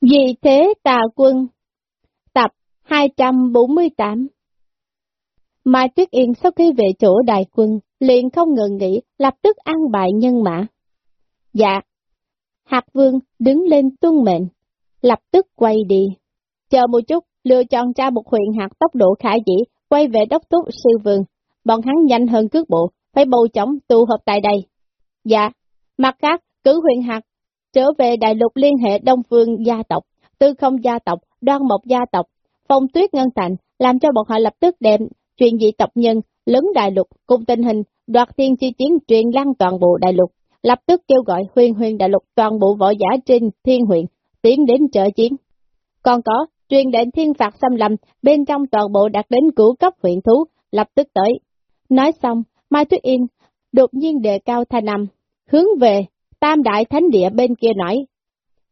Vì thế tà quân Tập 248 Mai Tuyết Yên sau khi về chỗ đại quân, liền không ngừng nghỉ lập tức ăn bài nhân mã. Dạ. Hạt vương đứng lên tuân mệnh, lập tức quay đi. Chờ một chút, lựa chọn ra một huyện hạt tốc độ khả dĩ, quay về đốc túc sư vương. Bọn hắn nhanh hơn cước bộ, phải bầu chóng tụ hợp tại đây. Dạ. Mặt khác, cử huyện hạt trở về đại lục liên hệ Đông Phương gia tộc, Tư Không gia tộc, Đoan Mộc gia tộc, Phong Tuyết Ngân Thành, làm cho bọn họ lập tức đem chuyện dị tộc nhân, lớn đại lục, cùng tình hình, đoạt tiên chi chiến truyền lan toàn bộ đại lục, lập tức kêu gọi huyền huyền đại lục toàn bộ võ giả trên thiên huyện, tiến đến trợ chiến. Còn có, truyền lệnh thiên phạt xâm lầm, bên trong toàn bộ đạt đến cửu cấp huyện thú, lập tức tới. Nói xong, Mai Tuyết Yên đột nhiên đề cao thanh nằm, hướng về tam đại thánh địa bên kia nói.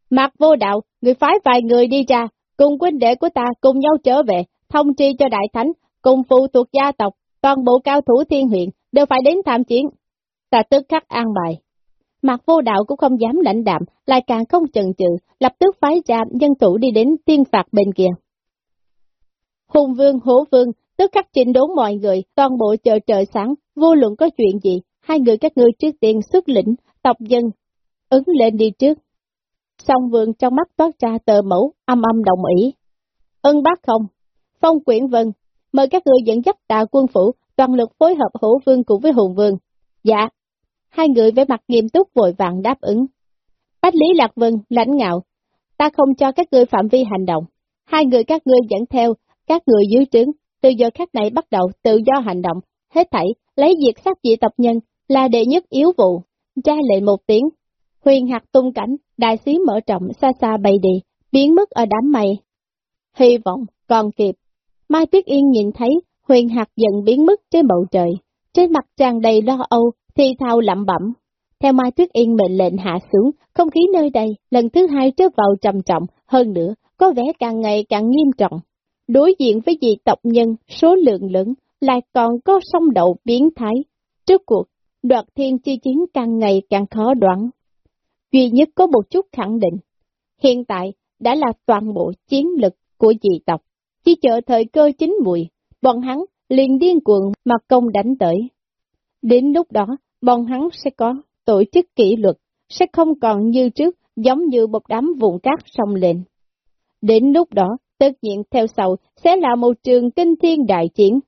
Mạc vô đạo, người phái vài người đi ra, cùng huynh đệ của ta cùng nhau trở về, thông tri cho đại thánh, cùng phụ thuộc gia tộc, toàn bộ cao thủ thiên huyện đều phải đến tham chiến. Ta tức khắc an bài. Mạc vô đạo cũng không dám lãnh đạm, lại càng không chần chừ, lập tức phái ra dân thủ đi đến tiên phạt bên kia. Hùng vương, hổ vương, tức khắc chỉnh đốn mọi người, toàn bộ chờ trời sáng, vô luận có chuyện gì, hai người các ngươi trước tiên xuất lĩnh, tộc dân, ứng lên đi trước. Song vương trong mắt toát ra tờ mẫu, âm âm đồng ý. Ân bác không? Phong quyển vân, mời các người dẫn dắt tà quân phủ, toàn lực phối hợp hữu vương cùng với hùng vương. Dạ. Hai người với mặt nghiêm túc vội vàng đáp ứng. Bách Lý Lạc Vân, lãnh ngạo, ta không cho các ngươi phạm vi hành động. Hai người các ngươi dẫn theo, các người dưới trướng, từ giờ khác này bắt đầu tự do hành động, hết thảy, lấy diệt sát dị tập nhân, là đệ nhất yếu vụ. Ra lệnh một tiếng, huyền hạt tung cảnh, đại sứ mở trọng xa xa bay đi, biến mất ở đám mây. Hy vọng, còn kịp. Mai Tuyết Yên nhìn thấy huyền hạt dần biến mất trên bầu trời, trên mặt tràn đầy lo âu, thi thao lẩm bẩm. Theo Mai Tuyết Yên mệnh lệnh hạ xuống, không khí nơi đây lần thứ hai trớt vào trầm trọng, hơn nữa, có vẻ càng ngày càng nghiêm trọng. Đối diện với dị tộc nhân, số lượng lớn, lại còn có sông đậu biến thái. Trước cuộc, đoạt thiên chi chiến càng ngày càng khó đoán. Duy nhất có một chút khẳng định, hiện tại đã là toàn bộ chiến lực của dị tộc, chỉ chờ thời cơ chính mùi, bọn hắn liền điên cuồng mà công đánh tới. Đến lúc đó, bọn hắn sẽ có tổ chức kỷ luật, sẽ không còn như trước, giống như một đám vụn cát sông lên. Đến lúc đó, tất nhiên theo sau sẽ là một trường kinh thiên đại chiến.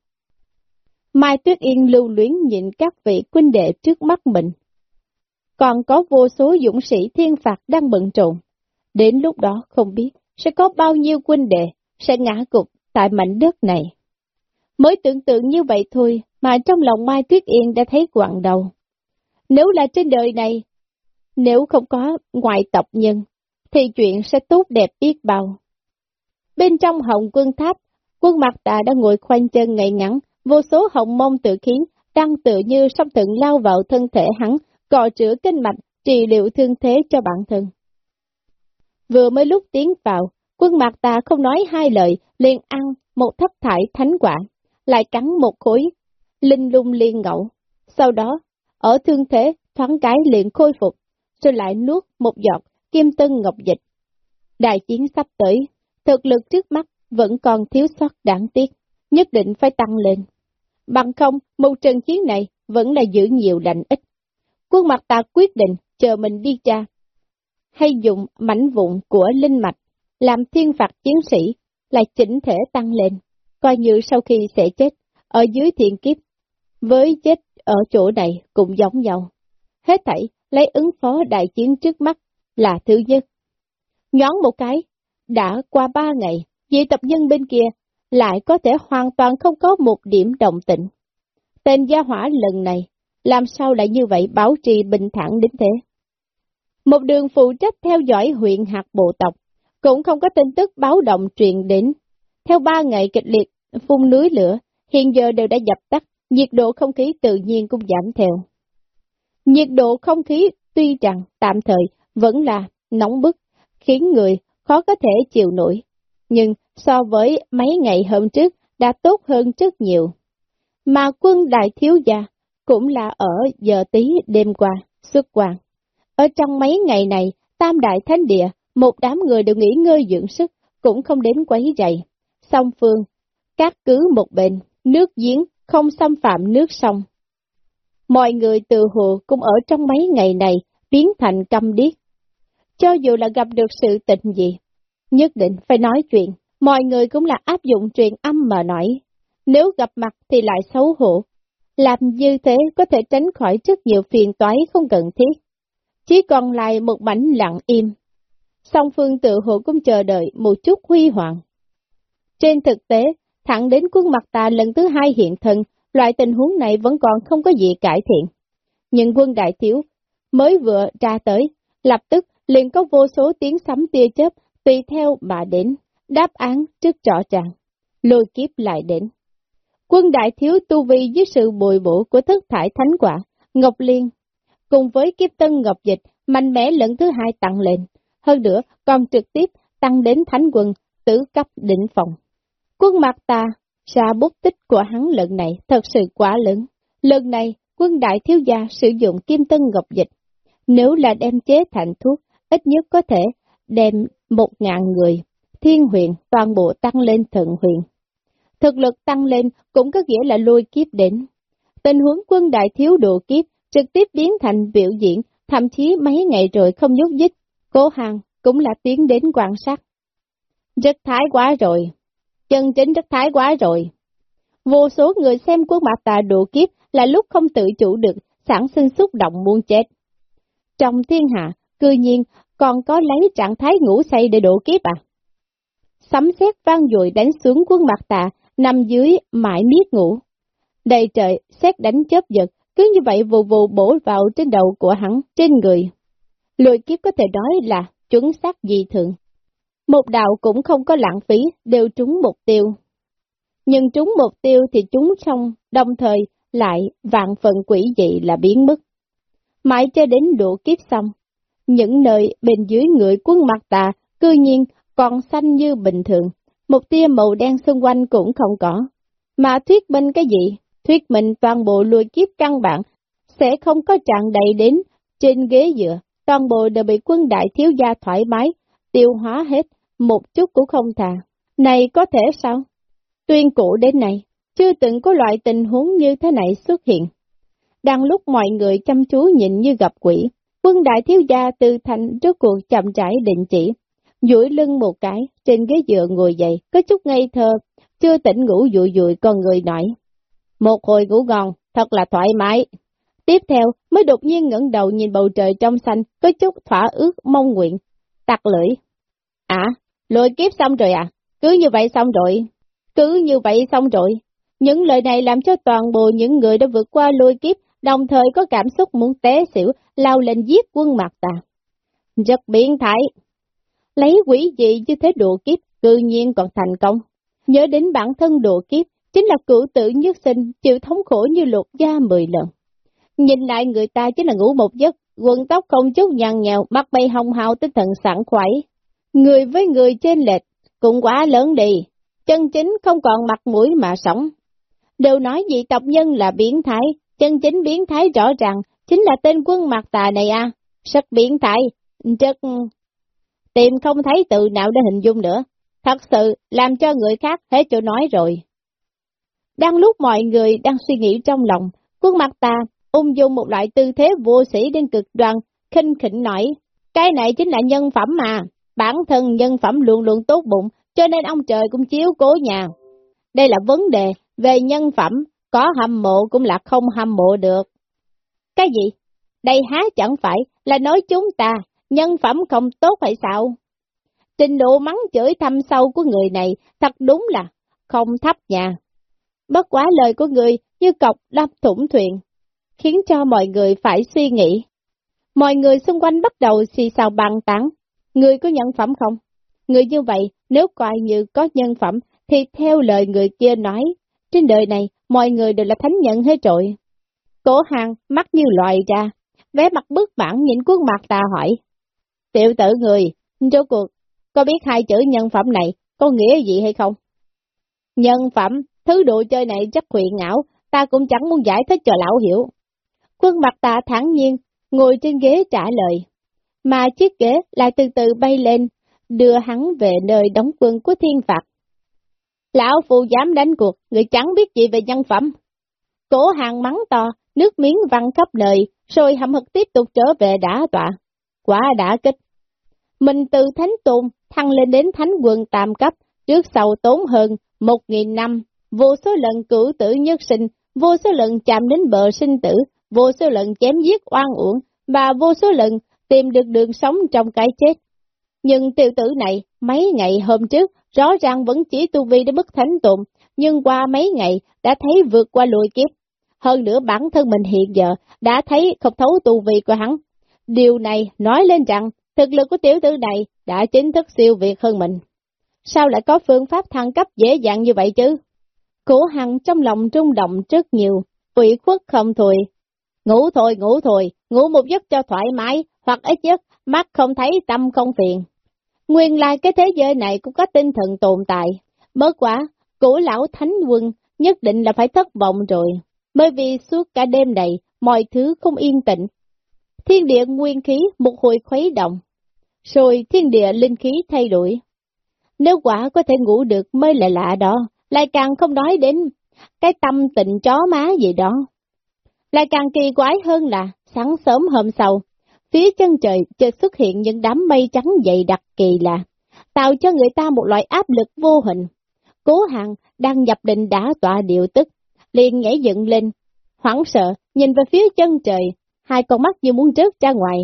Mai Tuyết Yên lưu luyến nhìn các vị quân đệ trước mắt mình. Còn có vô số dũng sĩ thiên phạt đang bận trộn. Đến lúc đó không biết sẽ có bao nhiêu quân đệ sẽ ngã cục tại mảnh đất này. Mới tưởng tượng như vậy thôi mà trong lòng Mai Tuyết Yên đã thấy quặn đầu. Nếu là trên đời này, nếu không có ngoại tộc nhân, thì chuyện sẽ tốt đẹp biết bao. Bên trong hồng quân tháp, quân mặt tà đang ngồi khoanh chân ngày ngắn, vô số hồng mông tự khí, đang tự như sông tận lao vào thân thể hắn, cọ chữa kinh mạch, trị liệu thương thế cho bản thân. Vừa mới lúc tiến vào, quân mặt tà không nói hai lời, liền ăn một thấp thải thánh quả, lại cắn một khối, linh lung liên ngẫu. Sau đó, ở thương thế, thoáng cái liền khôi phục, rồi lại nuốt một giọt kim tân ngọc dịch. Đại chiến sắp tới, thực lực trước mắt vẫn còn thiếu sót đáng tiếc, nhất định phải tăng lên. Bằng không, một trận chiến này vẫn là giữ nhiều lành ít. Quân mặt ta quyết định chờ mình đi ra, hay dùng mảnh vụn của linh mạch, làm thiên phạt chiến sĩ, là chỉnh thể tăng lên, coi như sau khi sẽ chết, ở dưới thiện kiếp, với chết ở chỗ này cũng giống nhau. Hết thảy, lấy ứng phó đại chiến trước mắt là thứ nhất. Nhón một cái, đã qua ba ngày, dị tập nhân bên kia lại có thể hoàn toàn không có một điểm động tĩnh. Tên gia hỏa lần này, làm sao lại như vậy báo trì bình thản đến thế? Một đường phụ trách theo dõi huyện hạt bộ tộc, cũng không có tin tức báo động truyền đến. Theo ba ngày kịch liệt, phun núi lửa, hiện giờ đều đã dập tắt, nhiệt độ không khí tự nhiên cũng giảm theo. Nhiệt độ không khí tuy rằng tạm thời vẫn là nóng bức, khiến người khó có thể chịu nổi, nhưng so với mấy ngày hôm trước đã tốt hơn rất nhiều. Mà quân đại thiếu gia cũng là ở giờ tí đêm qua, xuất quan. Ở trong mấy ngày này, Tam Đại Thánh Địa, một đám người đều nghỉ ngơi dưỡng sức, cũng không đến quấy rầy. Song phương, các cứ một bên, nước giếng không xâm phạm nước sông. Mọi người từ hồ cũng ở trong mấy ngày này biến thành câm điếc. Cho dù là gặp được sự tình gì, nhất định phải nói chuyện, mọi người cũng là áp dụng truyền âm mà nói. Nếu gặp mặt thì lại xấu hổ. Làm như thế có thể tránh khỏi rất nhiều phiền toái không cần thiết. Chỉ còn lại một mảnh lặng im. Song phương tự hộ cũng chờ đợi một chút huy hoàng. Trên thực tế, thẳng đến quân mặt tà lần thứ hai hiện thân, loại tình huống này vẫn còn không có gì cải thiện. Nhưng quân đại thiếu mới vừa ra tới, lập tức liền có vô số tiếng sấm tia chớp tùy theo mà đến, đáp án trước rõ ràng, lôi kiếp lại đến. Quân đại thiếu tu vi dưới sự bồi bổ của thất thải thánh quả, Ngọc Liên, cùng với kiếp tân Ngọc Dịch, mạnh mẽ lần thứ hai tăng lên, hơn nữa còn trực tiếp tăng đến thánh quân, tử cấp đỉnh phòng. Quân mặt ta, ra bút tích của hắn lần này thật sự quá lớn. Lần này, quân đại thiếu gia sử dụng kim tân ngọc dịch. Nếu là đem chế thành thuốc, ít nhất có thể đem một ngàn người, thiên huyền toàn bộ tăng lên thận huyền. Thực lực tăng lên cũng có nghĩa là lôi kiếp đến. Tình huống quân đại thiếu độ kiếp trực tiếp biến thành biểu diễn, thậm chí mấy ngày rồi không nhúc nhích, Cố hàng cũng là tiến đến quan sát. Rất thái quá rồi, chân chính rất thái quá rồi. Vô số người xem quân mặt tà độ kiếp là lúc không tự chủ được, sản sinh xúc động muốn chết. Trong thiên hạ, cư nhiên còn có lấy trạng thái ngủ say để độ kiếp à? Sấm sét vang dội đánh xuống quân mặt tà, nằm dưới mãi miết ngủ. Đầy trời, xét đánh chớp giật, cứ như vậy vù vù bổ vào trên đầu của hắn, trên người. Lùi kiếp có thể nói là chuẩn xác dị thường. Một đạo cũng không có lãng phí, đều trúng mục tiêu. Nhưng trúng mục tiêu thì trúng xong, đồng thời lại vạn phần quỷ dị là biến mất. Mãi cho đến độ kiếp xong, những nơi bên dưới người quân mặt tà, cư nhiên còn xanh như bình thường, một tia màu đen xung quanh cũng không có. Mà thuyết minh cái gì? Thuyết minh toàn bộ lùi kiếp căn bản, sẽ không có trạng đầy đến trên ghế dựa, toàn bộ đều bị quân đại thiếu gia thoải mái, tiêu hóa hết, một chút cũng không thà. Này có thể sao? Tuyên cổ đến này, chưa từng có loại tình huống như thế này xuất hiện. Đang lúc mọi người chăm chú nhìn như gặp quỷ, quân đại thiếu gia từ thành trước cuộc chậm rãi định chỉ, duỗi lưng một cái, trên ghế dựa ngồi dậy, có chút ngây thơ, chưa tỉnh ngủ dụi dụi con người nổi. Một hồi ngủ ngon, thật là thoải mái. Tiếp theo, mới đột nhiên ngẩng đầu nhìn bầu trời trong xanh, có chút thỏa ước mong nguyện, tặc lưỡi. À, lôi kiếp xong rồi à? Cứ như vậy xong rồi. Cứ như vậy xong rồi. Những lời này làm cho toàn bộ những người đã vượt qua lôi kiếp, đồng thời có cảm xúc muốn té xỉu, lao lên giết quân mặt ta. Rất biến thái. Lấy quỷ gì như thế độ kiếp, tự nhiên còn thành công. Nhớ đến bản thân độ kiếp, chính là cửu tử nhất sinh, chịu thống khổ như lột da mười lần. Nhìn lại người ta chính là ngủ một giấc, quần tóc không chút nhằn nhèo, mắt bay hồng hào tinh thần sẵn khoái. Người với người trên lệch, cũng quá lớn đi, chân chính không còn mặt mũi mà sống. Đều nói dị tộc nhân là biến thái, chân chính biến thái rõ ràng, chính là tên quân mặt tà này à, sắc biến thái, rất... Tìm không thấy từ nào để hình dung nữa, thật sự làm cho người khác hết chỗ nói rồi. Đang lúc mọi người đang suy nghĩ trong lòng, khuôn mặt ta ung dung một loại tư thế vô sĩ đến cực đoan, khinh khỉnh nói, cái này chính là nhân phẩm mà, bản thân nhân phẩm luôn luôn tốt bụng, cho nên ông trời cũng chiếu cố nhà. Đây là vấn đề về nhân phẩm, có hâm mộ cũng là không hâm mộ được. Cái gì? Đây há chẳng phải là nói chúng ta, nhân phẩm không tốt phải sao? Trình độ mắng chửi thâm sâu của người này thật đúng là không thấp nhà. Bất quá lời của người như cọc đâm thủng thuyền, khiến cho mọi người phải suy nghĩ. Mọi người xung quanh bắt đầu xì xào bàn tán, người có nhân phẩm không? Người như vậy, nếu coi như có nhân phẩm, thì theo lời người kia nói, trên đời này, mọi người đều là thánh nhân hết trội. Cổ hàng mắt như loài ra, vé mặt bức bản nhìn khuôn mặt ta hỏi. Tiểu tử người, rốt cuộc, có biết hai chữ nhân phẩm này có nghĩa gì hay không? Nhân phẩm, thứ đồ chơi này chắc huyền ảo, ta cũng chẳng muốn giải thích cho lão hiểu. Quân mặt ta thẳng nhiên, ngồi trên ghế trả lời. mà chiếc ghế lại từ từ bay lên, đưa hắn về nơi đóng quân của thiên phạt. Lão phụ dám đánh cuộc, người chẳng biết gì về nhân phẩm. Cổ hàng mắng to, nước miếng văng khắp nơi, rồi hậm hực tiếp tục trở về đã tọa. Quả đã kích. Mình từ thánh tôn thăng lên đến thánh quân tam cấp, trước sau tốn hơn một nghìn năm, vô số lần cử tử nhất sinh, vô số lần chạm đến bờ sinh tử, vô số lần chém giết oan uổng, và vô số lần tìm được đường sống trong cái chết. Nhưng tiểu tử này, mấy ngày hôm trước, rõ ràng vẫn chỉ tu vi đến mức thánh tụng, nhưng qua mấy ngày đã thấy vượt qua lùi kiếp. Hơn nữa bản thân mình hiện giờ đã thấy không thấu tu vi của hắn. Điều này nói lên rằng thực lực của tiểu tử này đã chính thức siêu việt hơn mình. Sao lại có phương pháp thăng cấp dễ dàng như vậy chứ? Cổ hằng trong lòng rung động rất nhiều, ủy khuất không thôi. Ngủ thôi, ngủ thôi, ngủ một giấc cho thoải mái, hoặc ít nhất mắt không thấy tâm không phiền. Nguyên lai cái thế giới này cũng có tinh thần tồn tại. Bớt quá, cổ lão thánh quân nhất định là phải thất vọng rồi, bởi vì suốt cả đêm này, mọi thứ không yên tĩnh. Thiên địa nguyên khí một hồi khuấy động, rồi thiên địa linh khí thay đổi. Nếu quả có thể ngủ được mới là lạ đó, lại càng không nói đến cái tâm tình chó má gì đó. Lại càng kỳ quái hơn là, sáng sớm hôm sau, phía chân trời chợt xuất hiện những đám mây trắng dày đặc kỳ lạ, tạo cho người ta một loại áp lực vô hình. Cố hàng đang nhập định đã tọa điệu tức, liền nhảy dựng lên, hoảng sợ, nhìn về phía chân trời, hai con mắt như muốn trước ra ngoài.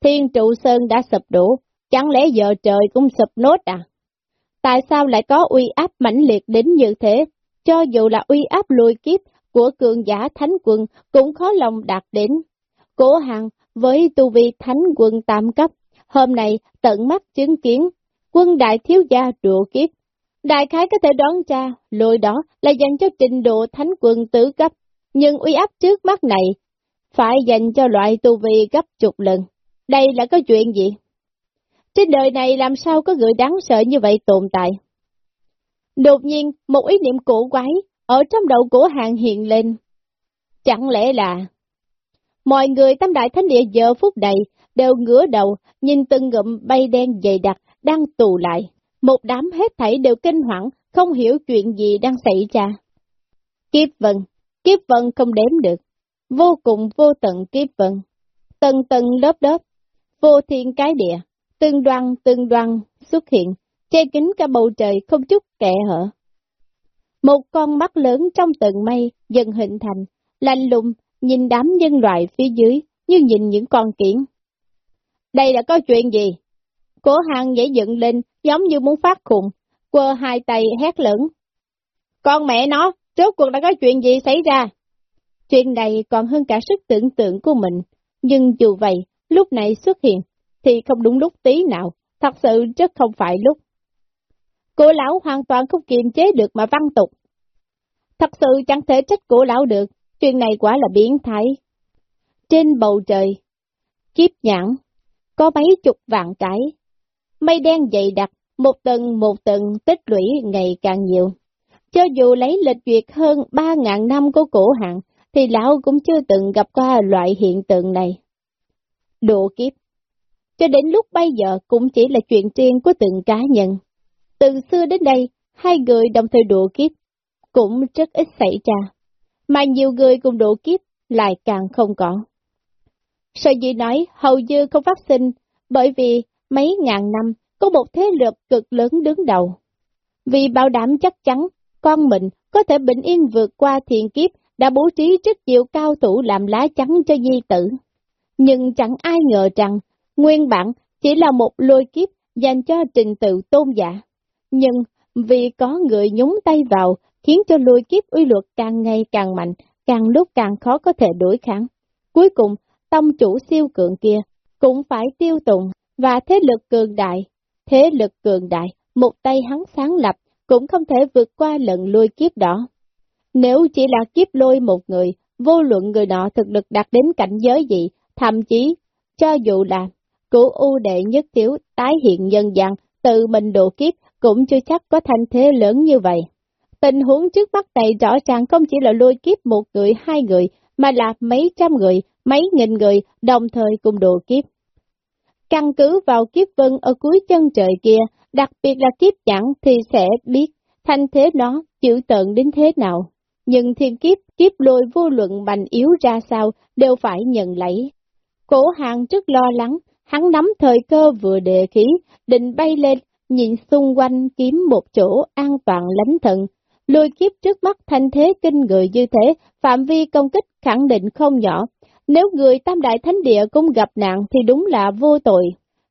Thiên trụ sơn đã sụp đổ, chẳng lẽ giờ trời cũng sụp nốt à? Tại sao lại có uy áp mãnh liệt đến như thế? Cho dù là uy áp lùi kiếp của cường giả thánh quân cũng khó lòng đạt đến. Cố hàng với tu vi thánh quân tam cấp, hôm nay tận mắt chứng kiến quân đại thiếu gia trụ kiếp. Đại khái có thể đoán ra, lôi đó là dành cho trình độ thánh quân tứ cấp, nhưng uy áp trước mắt này phải dành cho loại tu vi gấp chục lần. Đây là có chuyện gì? Trên đời này làm sao có người đáng sợ như vậy tồn tại? Đột nhiên, một ý niệm cổ quái ở trong đầu của hàng hiện lên. Chẳng lẽ là... Mọi người tam đại thánh địa giờ phút này đều ngửa đầu, nhìn từng ngụm bay đen dày đặc đang tù lại. Một đám hết thảy đều kinh hoảng, không hiểu chuyện gì đang xảy ra. Kiếp vận, kiếp vận không đếm được. Vô cùng vô tận kiếp vận, Tầng tầng lớp lớp, vô thiên cái địa từng đoan từng đoan xuất hiện, che kín cả bầu trời không chút kẻ hở. Một con mắt lớn trong tầng mây dần hình thành, lạnh lùng nhìn đám nhân loại phía dưới như nhìn những con kiển. Đây là có chuyện gì? Cổ hàng nhảy dựng lên giống như muốn phát khùng, quơ hai tay hét lớn. Con mẹ nó, trước cuộc đã có chuyện gì xảy ra? Chuyện này còn hơn cả sức tưởng tượng của mình, nhưng dù vậy, lúc này xuất hiện thì không đúng lúc tí nào, thật sự rất không phải lúc. Cô lão hoàn toàn không kiềm chế được mà văn tục. Thật sự chẳng thể trách cổ lão được, chuyện này quả là biến thái. Trên bầu trời, kiếp nhãn, có mấy chục vạn cái, mây đen dày đặc, một tầng một tầng tích lũy ngày càng nhiều. Cho dù lấy lịch duyệt hơn 3.000 năm của cổ hạng, thì lão cũng chưa từng gặp qua loại hiện tượng này. Độ kiếp cho đến lúc bây giờ cũng chỉ là chuyện riêng của từng cá nhân. Từ xưa đến đây, hai người đồng thời độ kiếp, cũng rất ít xảy ra, mà nhiều người cùng độ kiếp lại càng không có. Sở dĩ nói hầu như không phát sinh, bởi vì mấy ngàn năm có một thế lực cực lớn đứng đầu. Vì bảo đảm chắc chắn con mình có thể bình yên vượt qua thiền kiếp đã bố trí rất nhiều cao thủ làm lá chắn cho di tử. Nhưng chẳng ai ngờ rằng Nguyên bản chỉ là một lôi kiếp dành cho trình tự tôn giả. Nhưng vì có người nhúng tay vào, khiến cho lôi kiếp uy luật càng ngày càng mạnh, càng lúc càng khó có thể đối kháng. Cuối cùng, tông chủ siêu cường kia cũng phải tiêu tụng và thế lực cường đại. Thế lực cường đại, một tay hắn sáng lập cũng không thể vượt qua lần lôi kiếp đó. Nếu chỉ là kiếp lôi một người, vô luận người nọ thực lực đạt đến cảnh giới gì, thậm chí, cho dù là Cửu U đệ nhất thiếu tái hiện nhân gian, tự mình độ kiếp cũng chưa chắc có thanh thế lớn như vậy. Tình huống trước mắt này rõ ràng không chỉ là lôi kiếp một người, hai người, mà là mấy trăm người, mấy nghìn người đồng thời cùng độ kiếp. Căn cứ vào kiếp vân ở cuối chân trời kia, đặc biệt là kiếp chẳng thì sẽ biết thanh thế nó chịu tận đến thế nào. Nhưng thiên kiếp, kiếp lôi vô luận mạnh yếu ra sao đều phải nhận lấy. Cổ hàng rất lo lắng, hắn nắm thời cơ vừa đề khí, định bay lên, nhìn xung quanh kiếm một chỗ an toàn lánh thận. Lôi kiếp trước mắt thanh thế kinh người như thế, phạm vi công kích khẳng định không nhỏ. Nếu người tam đại thánh địa cũng gặp nạn thì đúng là vô tội.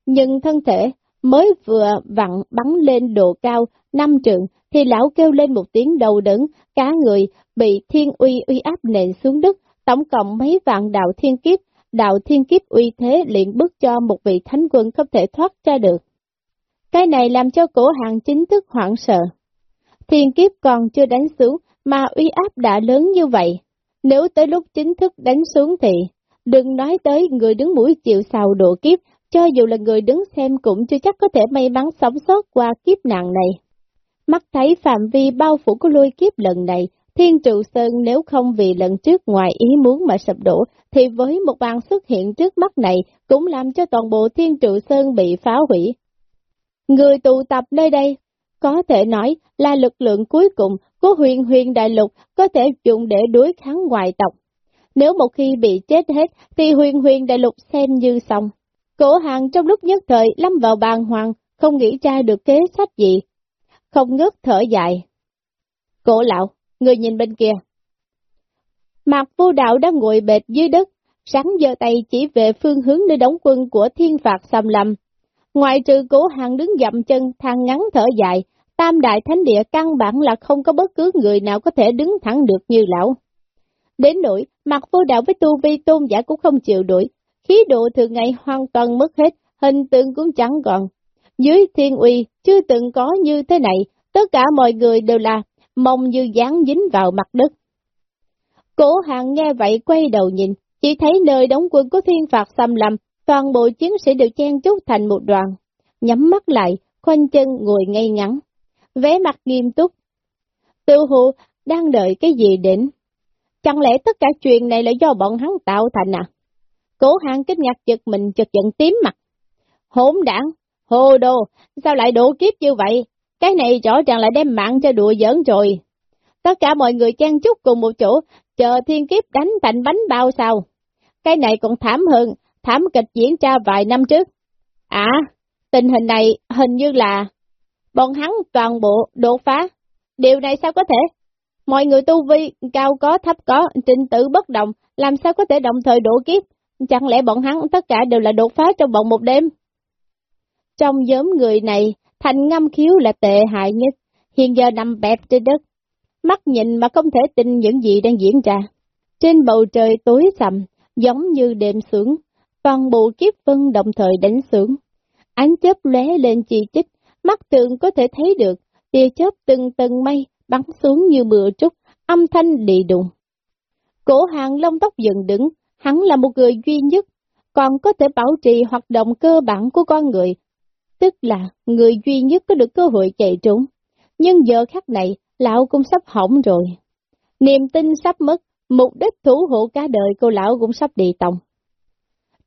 Nhưng thân thể mới vừa vặn bắn lên độ cao, năm trượng, thì lão kêu lên một tiếng đầu đớn, cá người bị thiên uy uy áp nện xuống đất, tổng cộng mấy vạn đạo thiên kiếp, đạo thiên kiếp uy thế liền bức cho một vị thánh quân không thể thoát ra được. Cái này làm cho cổ hàng chính thức hoảng sợ. Thiên kiếp còn chưa đánh xuống, mà uy áp đã lớn như vậy. Nếu tới lúc chính thức đánh xuống thì, đừng nói tới người đứng mũi chịu sào độ kiếp, cho dù là người đứng xem cũng chưa chắc có thể may mắn sống sót qua kiếp nạn này. Mắt thấy phạm vi bao phủ của lôi kiếp lần này, Thiên trụ sơn nếu không vì lần trước ngoài ý muốn mà sập đổ, thì với một bàn xuất hiện trước mắt này cũng làm cho toàn bộ thiên trụ sơn bị phá hủy. Người tụ tập nơi đây, có thể nói là lực lượng cuối cùng của huyền huyền đại lục có thể dùng để đối kháng ngoại tộc. Nếu một khi bị chết hết thì huyền huyền đại lục xem như xong. Cổ hàng trong lúc nhất thời lâm vào bàn hoàng, không nghĩ ra được kế sách gì. Không ngớt thở dài. Cổ lão, người nhìn bên kia. Mạc vô đạo đang ngồi bệt dưới đất, sáng giơ tay chỉ về phương hướng nơi đóng quân của thiên phạt xâm lâm. Ngoài trừ cổ hàng đứng dậm chân, thang ngắn thở dài, tam đại thánh địa căn bản là không có bất cứ người nào có thể đứng thẳng được như lão. Đến nỗi, mặt vô đạo với tu vi tôn giả cũng không chịu đuổi, khí độ thường ngày hoàn toàn mất hết, hình tượng cũng chẳng còn. Dưới thiên uy, chưa từng có như thế này, tất cả mọi người đều là mông như dán dính vào mặt đất. Cổ hàng nghe vậy quay đầu nhìn, chỉ thấy nơi đóng quân của thiên phạt xâm lầm toàn bộ chiến sĩ đều chen chúc thành một đoàn, nhắm mắt lại, khoanh chân ngồi ngay ngắn, vé mặt nghiêm túc. Tiêu hụ đang đợi cái gì đến? Chẳng lẽ tất cả chuyện này là do bọn hắn tạo thành à? Cổ hàng kinh ngạc giật mình chật giận tím mặt. Hỗn đảng, hồ đồ, sao lại đổ kiếp như vậy? Cái này rõ ràng là đem mạng cho đùa giỡn rồi. Tất cả mọi người chen chúc cùng một chỗ, chờ thiên kiếp đánh thành bánh bao sao. Cái này còn thảm hơn, thảm kịch diễn ra vài năm trước. À, tình hình này hình như là bọn hắn toàn bộ đột phá. Điều này sao có thể? Mọi người tu vi cao có thấp có, trình tự bất động, làm sao có thể đồng thời đổ kiếp? Chẳng lẽ bọn hắn tất cả đều là đột phá trong vòng một đêm? Trong nhóm người này, Thành ngâm khiếu là tệ hại nhất, hiện giờ nằm bẹp trên đất. Mắt nhìn mà không thể tin những gì đang diễn ra. Trên bầu trời tối sầm, giống như đêm sướng, toàn bộ kiếp vân đồng thời đánh sướng Ánh chớp lóe lên chi chích, mắt tượng có thể thấy được, tia chớp từng tầng mây bắn xuống như mưa trúc, âm thanh đi đùng. Cổ hàng lông tóc dựng đứng, hắn là một người duy nhất, còn có thể bảo trì hoạt động cơ bản của con người, tức là người duy nhất có được cơ hội chạy trốn. Nhưng giờ khắc này, lão cũng sắp hỏng rồi. Niềm tin sắp mất, mục đích thủ hộ cả đời cô lão cũng sắp đi tòng.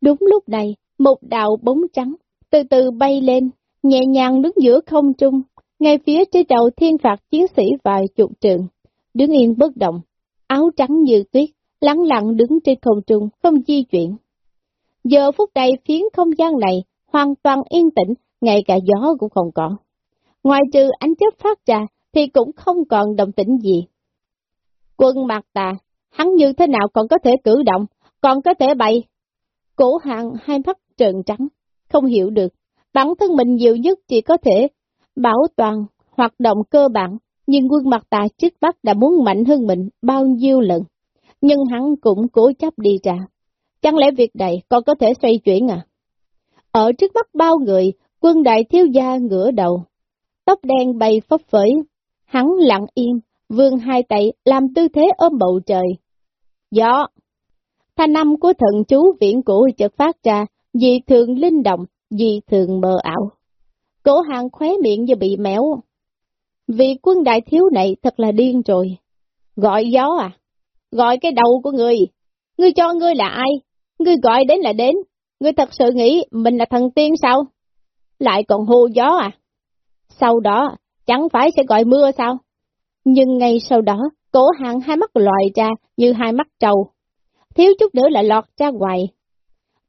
Đúng lúc này, một đạo bóng trắng, từ từ bay lên, nhẹ nhàng đứng giữa không trung, ngay phía trên đầu thiên phạt chiến sĩ vài chục trường, đứng yên bất động, áo trắng như tuyết, lắng lặng đứng trên không trung, không di chuyển. Giờ phút này phiến không gian này hoàn toàn yên tĩnh, ngay cả gió cũng không còn. Ngoài trừ ánh chớp phát ra, thì cũng không còn động tĩnh gì. Quân mặt tà, hắn như thế nào còn có thể cử động, còn có thể bay. Cổ hạng hai mắt trợn trắng, không hiểu được, bản thân mình nhiều nhất chỉ có thể bảo toàn hoạt động cơ bản, nhưng quân mặt tà trước mắt đã muốn mạnh hơn mình bao nhiêu lần. Nhưng hắn cũng cố chấp đi ra. Chẳng lẽ việc này còn có thể xoay chuyển à? Ở trước mắt bao người, Quân đại thiếu gia ngửa đầu, tóc đen bay phấp phới, hắn lặng im, vươn hai tay làm tư thế ôm bầu trời. Gió! Thanh âm của thần chú viễn cổ chợt phát ra, dị thường linh động, dị thường mờ ảo. Cổ hàng khóe miệng như bị méo. Vì quân đại thiếu này thật là điên rồi. Gọi gió à? Gọi cái đầu của người. Ngươi cho ngươi là ai? Ngươi gọi đến là đến. ngươi thật sự nghĩ mình là thần tiên sao? Lại còn hô gió à? Sau đó, chẳng phải sẽ gọi mưa sao? Nhưng ngay sau đó, cổ hàng hai mắt lòi ra như hai mắt trâu. Thiếu chút nữa lại lọt ra ngoài.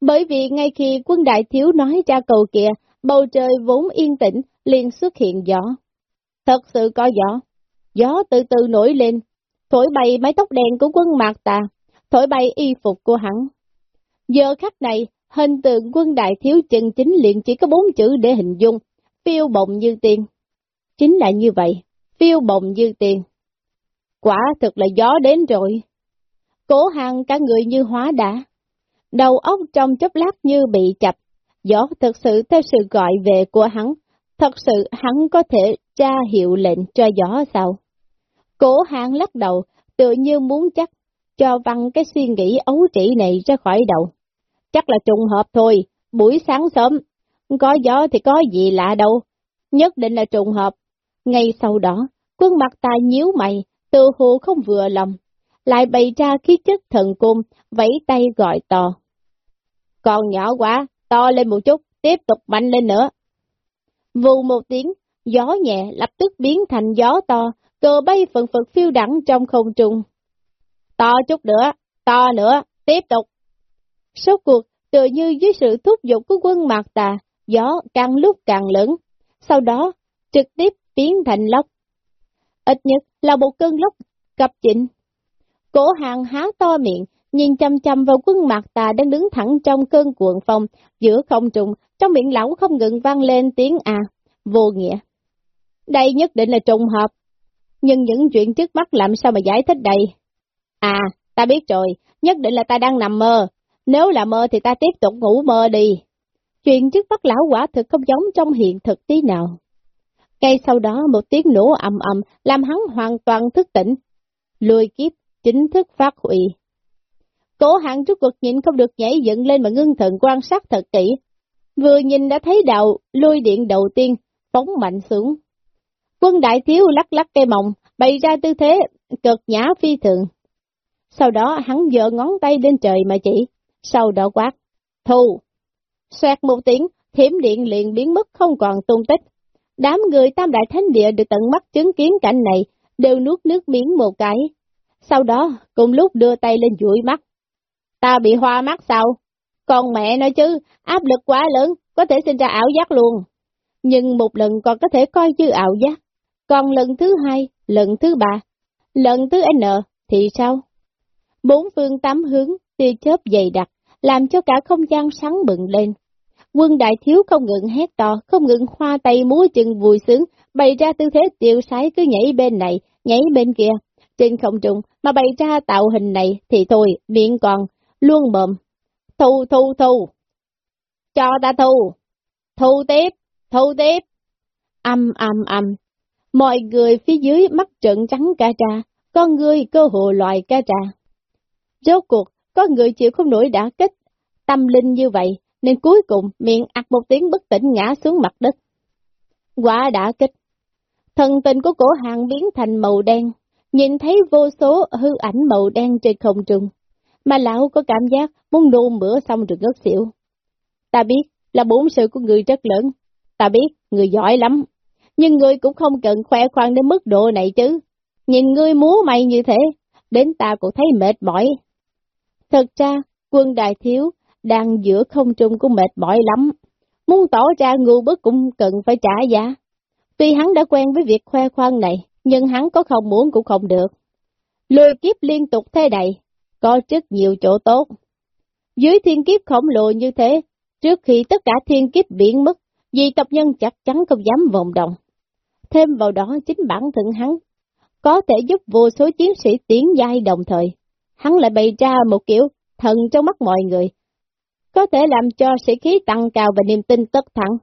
Bởi vì ngay khi quân đại thiếu nói ra cầu kia, bầu trời vốn yên tĩnh, liền xuất hiện gió. Thật sự có gió. Gió từ từ nổi lên, thổi bay mái tóc đen của quân mạc tà, thổi bay y phục của hắn. Giờ khắc này, hình tượng quân đại thiếu chân chính liền chỉ có bốn chữ để hình dung, phiêu bồng như tiền. Chính là như vậy, phiêu bồng như tiền. Quả thực là gió đến rồi. Cố hàng cả người như hóa đá. Đầu óc trong chớp lát như bị chập. Gió thực sự theo sự gọi về của hắn. Thật sự hắn có thể tra hiệu lệnh cho gió sao? Cố hàng lắc đầu, tự như muốn chắc, cho văng cái suy nghĩ ấu trĩ này ra khỏi đầu. Chắc là trùng hợp thôi, buổi sáng sớm, có gió thì có gì lạ đâu, nhất định là trùng hợp. Ngay sau đó, quân mặt ta nhíu mày, tự hồ không vừa lòng, lại bày ra khí chất thần cung, vẫy tay gọi to. Còn nhỏ quá, to lên một chút, tiếp tục mạnh lên nữa. Vù một tiếng, gió nhẹ lập tức biến thành gió to, cờ bay phần phật phiêu đẳng trong không trung. To chút nữa, to nữa, tiếp tục. Số cuộc, tự như dưới sự thúc giục của quân mạc tà, gió càng lúc càng lớn, sau đó trực tiếp biến thành lốc. Ít nhất là một cơn lốc cập chỉnh. Cổ hàng há to miệng, nhìn chăm chăm vào quân mạc tà đang đứng thẳng trong cơn cuộn phong, giữa không trùng, trong miệng lão không ngừng vang lên tiếng à, vô nghĩa. Đây nhất định là trùng hợp, nhưng những chuyện trước mắt làm sao mà giải thích đây? À, ta biết rồi, nhất định là ta đang nằm mơ, nếu là mơ thì ta tiếp tục ngủ mơ đi. Chuyện trước mắt lão quả thực không giống trong hiện thực tí nào. Ngay sau đó một tiếng nổ ầm ầm làm hắn hoàn toàn thức tỉnh. Lùi kiếp, chính thức phát huy. Cổ hạng trước cuộc nhịn không được nhảy dựng lên mà ngưng thần quan sát thật kỹ. Vừa nhìn đã thấy đầu lôi điện đầu tiên, phóng mạnh xuống. Quân đại thiếu lắc lắc cây mộng, bày ra tư thế cực nhã phi thường. Sau đó hắn dỡ ngón tay lên trời mà chỉ, sau đó quát, thù. Xoẹt một tiếng, thiểm điện liền biến mất không còn tung tích. Đám người tam đại thánh địa được tận mắt chứng kiến cảnh này, đều nuốt nước miếng một cái. Sau đó, cùng lúc đưa tay lên dụi mắt. Ta bị hoa mắt sao? Còn mẹ nói chứ, áp lực quá lớn, có thể sinh ra ảo giác luôn. Nhưng một lần còn có thể coi như ảo giác. Còn lần thứ hai, lần thứ ba, lần thứ N thì sao? Bốn phương tám hướng, tia chớp dày đặc, làm cho cả không gian sáng bừng lên. Quân đại thiếu không ngừng hét to, không ngừng hoa tay múa chân vui sướng, bày ra tư thế tiêu sái cứ nhảy bên này, nhảy bên kia. Trên không trung mà bày ra tạo hình này thì thôi, miệng còn, luôn mồm. Thu, thu, thu. Cho ta thu. Thu tiếp, thu tiếp. Âm, âm, âm. Mọi người phía dưới mắt trợn trắng ca trà, con người cơ hồ loài ca trà. Rốt cuộc, có người chịu không nổi đã kích, tâm linh như vậy, nên cuối cùng miệng ạc một tiếng bất tỉnh ngã xuống mặt đất. Quả đã kích. Thần tình của cổ hàng biến thành màu đen, nhìn thấy vô số hư ảnh màu đen trên không trung, mà lão có cảm giác muốn nôn bữa xong rồi ngất xỉu. Ta biết là bốn sự của người rất lớn, ta biết người giỏi lắm, nhưng người cũng không cần khoe khoang đến mức độ này chứ. Nhìn ngươi múa mày như thế, đến ta cũng thấy mệt mỏi. Thật ra, quân đại thiếu đang giữa không trung cũng mệt mỏi lắm. Muốn tỏ ra ngu bức cũng cần phải trả giá. Tuy hắn đã quen với việc khoe khoang này, nhưng hắn có không muốn cũng không được. Lùi kiếp liên tục thế này, có rất nhiều chỗ tốt. Dưới thiên kiếp khổng lồ như thế, trước khi tất cả thiên kiếp biến mất, vì tộc nhân chắc chắn không dám vòng động. Thêm vào đó chính bản thân hắn, có thể giúp vô số chiến sĩ tiến giai đồng thời. Hắn lại bày ra một kiểu thần trong mắt mọi người, có thể làm cho sĩ khí tăng cao và niềm tin tất thẳng.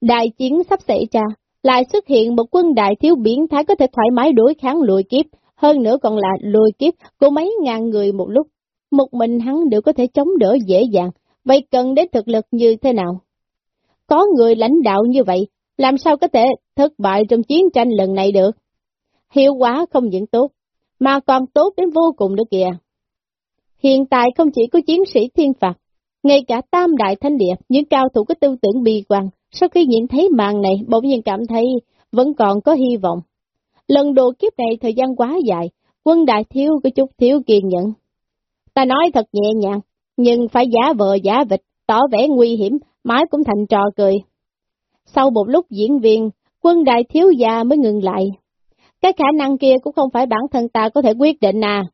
Đại chiến sắp xảy ra, lại xuất hiện một quân đại thiếu biến thái có thể thoải mái đối kháng lùi kiếp, hơn nữa còn là lùi kiếp của mấy ngàn người một lúc. Một mình hắn đều có thể chống đỡ dễ dàng, vậy cần đến thực lực như thế nào? Có người lãnh đạo như vậy, làm sao có thể thất bại trong chiến tranh lần này được? Hiệu quả không những tốt, mà còn tốt đến vô cùng nữa kìa. Hiện tại không chỉ có chiến sĩ thiên phạt, Ngay cả tam đại thanh địa, những cao thủ có tư tưởng bi quan, sau khi nhìn thấy màn này, bỗng nhiên cảm thấy vẫn còn có hy vọng. Lần đồ kiếp này thời gian quá dài, quân đại thiếu có chút thiếu kiên nhẫn. Ta nói thật nhẹ nhàng, nhưng phải giả vờ giả vịt, tỏ vẻ nguy hiểm, mãi cũng thành trò cười. Sau một lúc diễn viên, quân đại thiếu già mới ngừng lại. Cái khả năng kia cũng không phải bản thân ta có thể quyết định à.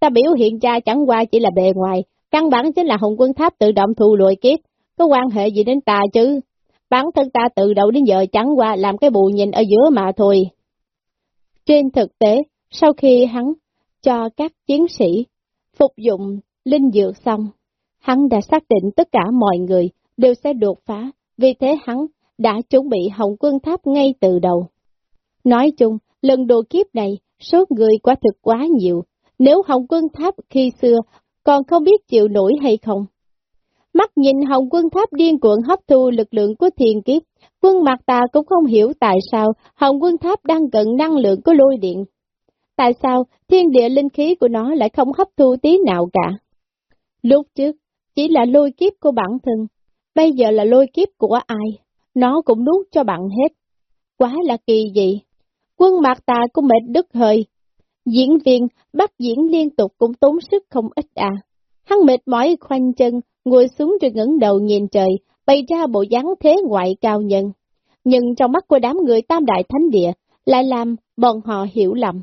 Ta biểu hiện ra chẳng qua chỉ là bề ngoài, căn bản chính là hồng quân tháp tự động thu lùi kiếp, có quan hệ gì đến ta chứ? Bản thân ta từ đầu đến giờ chẳng qua làm cái bù nhìn ở giữa mà thôi. Trên thực tế, sau khi hắn cho các chiến sĩ phục dụng linh dược xong, hắn đã xác định tất cả mọi người đều sẽ đột phá, vì thế hắn đã chuẩn bị hồng quân tháp ngay từ đầu. Nói chung, lần đồ kiếp này, số người quả thực quá nhiều, nếu hồng quân tháp khi xưa còn không biết chịu nổi hay không. Mắt nhìn hồng quân tháp điên cuộn hấp thu lực lượng của thiền kiếp, quân mặt ta cũng không hiểu tại sao hồng quân tháp đang cần năng lượng của lôi điện. Tại sao thiên địa linh khí của nó lại không hấp thu tí nào cả? Lúc trước, chỉ là lôi kiếp của bản thân, bây giờ là lôi kiếp của ai? Nó cũng nuốt cho bạn hết. Quá là kỳ dị. Quân mặt ta cũng mệt đứt hơi. Diễn viên bắt diễn liên tục cũng tốn sức không ít à. Hắn mệt mỏi khoanh chân, ngồi xuống rồi ngẩng đầu nhìn trời, bày ra bộ dáng thế ngoại cao nhân. Nhưng trong mắt của đám người tam đại thánh địa, lại làm bọn họ hiểu lầm.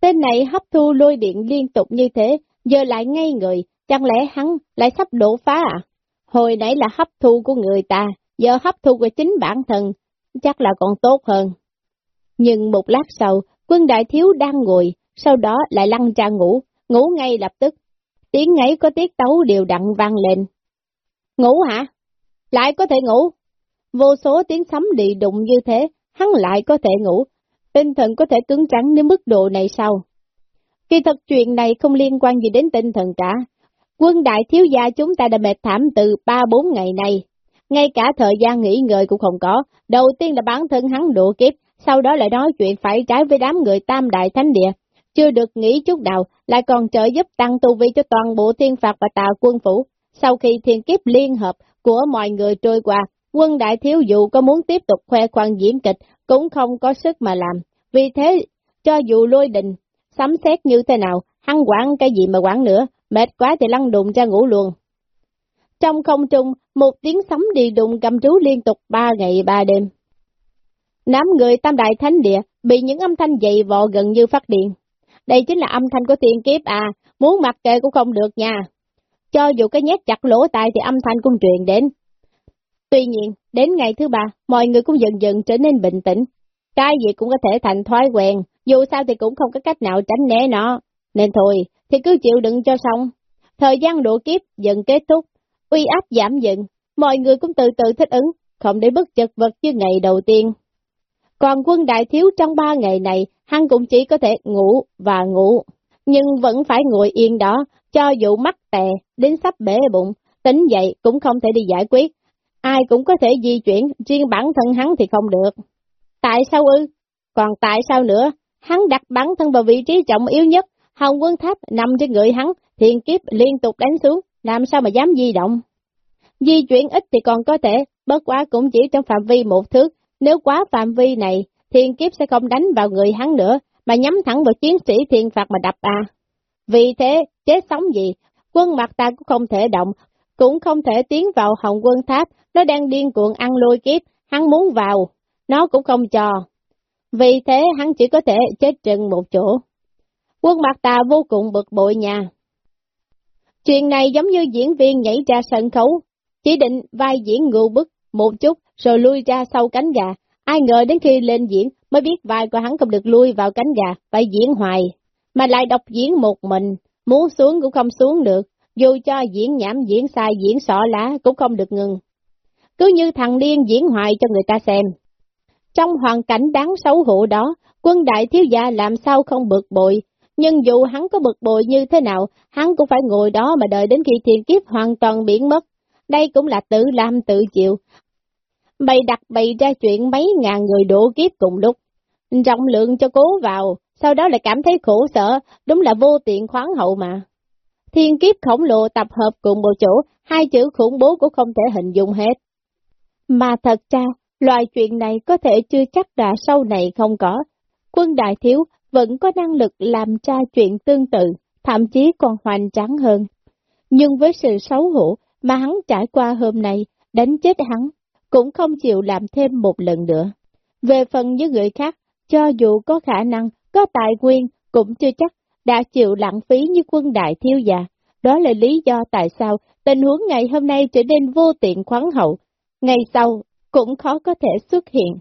Tên này hấp thu lôi điện liên tục như thế, giờ lại ngay người, chẳng lẽ hắn lại sắp đổ phá à? Hồi nãy là hấp thu của người ta, giờ hấp thu của chính bản thân, chắc là còn tốt hơn. Nhưng một lát sau, quân đại thiếu đang ngồi, sau đó lại lăn ra ngủ, ngủ ngay lập tức. Tiếng ngáy có tiết tấu đều đặn vang lên. Ngủ hả? Lại có thể ngủ. Vô số tiếng sấm đi đụng như thế, hắn lại có thể ngủ. Tinh thần có thể cứng trắng đến mức độ này sao? Kỳ thật chuyện này không liên quan gì đến tinh thần cả. Quân đại thiếu gia chúng ta đã mệt thảm từ 3-4 ngày nay. Ngay cả thời gian nghỉ ngơi cũng không có. Đầu tiên là bản thân hắn độ kiếp, sau đó lại nói chuyện phải trái với đám người tam đại thánh địa. Chưa được nghĩ chút nào, lại còn trợ giúp tăng tu vi cho toàn bộ thiên phạt và tà quân phủ. Sau khi thiên kiếp liên hợp của mọi người trôi qua, quân đại thiếu dù có muốn tiếp tục khoe khoang diễn kịch, cũng không có sức mà làm. Vì thế, cho dù lôi đình, sắm xét như thế nào, hắn quản cái gì mà quản nữa, mệt quá thì lăn đụng ra ngủ luôn. Trong không trung, một tiếng sấm đi đùng cầm trú liên tục ba ngày ba đêm. Đám người tam đại thánh địa bị những âm thanh dậy vọ gần như phát điện. Đây chính là âm thanh của tiền kiếp à, muốn mặc kệ cũng không được nha. Cho dù cái nhét chặt lỗ tai thì âm thanh cũng truyền đến. Tuy nhiên, đến ngày thứ ba, mọi người cũng dần dần trở nên bình tĩnh. Cái gì cũng có thể thành thói quen, dù sao thì cũng không có cách nào tránh né nó. Nên thôi, thì cứ chịu đựng cho xong. Thời gian độ kiếp dần kết thúc, uy áp giảm dần, mọi người cũng từ từ thích ứng, không để bất chật vật như ngày đầu tiên. Còn quân đại thiếu trong ba ngày này, hắn cũng chỉ có thể ngủ và ngủ, nhưng vẫn phải ngồi yên đó, cho dù mắc tè, đến sắp bể bụng, tính dậy cũng không thể đi giải quyết. Ai cũng có thể di chuyển, riêng bản thân hắn thì không được. Tại sao ư? Còn tại sao nữa? Hắn đặt bản thân vào vị trí trọng yếu nhất, hồng quân tháp nằm trên người hắn, thiền kiếp liên tục đánh xuống, làm sao mà dám di động? Di chuyển ít thì còn có thể, bất quá cũng chỉ trong phạm vi một thước, nếu quá phạm vi này, thiên kiếp sẽ không đánh vào người hắn nữa, mà nhắm thẳng vào chiến sĩ thiên phạt mà đập à. Vì thế, chết sống gì, quân mặt ta cũng không thể động, cũng không thể tiến vào hồng quân tháp, nó đang điên cuộn ăn lôi kiếp, hắn muốn vào, nó cũng không cho. Vì thế hắn chỉ có thể chết trừng một chỗ. Quân mặt ta vô cùng bực bội nhà. Chuyện này giống như diễn viên nhảy ra sân khấu, chỉ định vai diễn ngu bức một chút rồi lui ra sau cánh gà. Ai ngờ đến khi lên diễn mới biết vai của hắn không được lui vào cánh gà, phải diễn hoài. Mà lại đọc diễn một mình, muốn xuống cũng không xuống được, dù cho diễn nhảm diễn sai diễn sọ lá cũng không được ngừng. Cứ như thằng điên diễn hoài cho người ta xem. Trong hoàn cảnh đáng xấu hổ đó, quân đại thiếu gia làm sao không bực bội, nhưng dù hắn có bực bội như thế nào, hắn cũng phải ngồi đó mà đợi đến khi thiên kiếp hoàn toàn biến mất. Đây cũng là tự làm tự chịu. Bày đặt bày ra chuyện mấy ngàn người đổ kiếp cùng lúc. Trọng lượng cho cố vào, sau đó lại cảm thấy khổ sở, đúng là vô tiện khoáng hậu mà. thiên kiếp khổng lồ tập hợp cùng một chỗ, hai chữ khủng bố cũng không thể hình dung hết. Mà thật ra, loài chuyện này có thể chưa chắc đã sau này không có. Quân đại thiếu vẫn có năng lực làm ra chuyện tương tự, thậm chí còn hoành tráng hơn. Nhưng với sự xấu hổ mà hắn trải qua hôm nay, đánh chết hắn, cũng không chịu làm thêm một lần nữa. Về phần những người khác, cho dù có khả năng, có tài nguyên, cũng chưa chắc đã chịu lãng phí như quân đại thiếu già. Đó là lý do tại sao tình huống ngày hôm nay trở nên vô tiện khoáng hậu, ngày sau cũng khó có thể xuất hiện.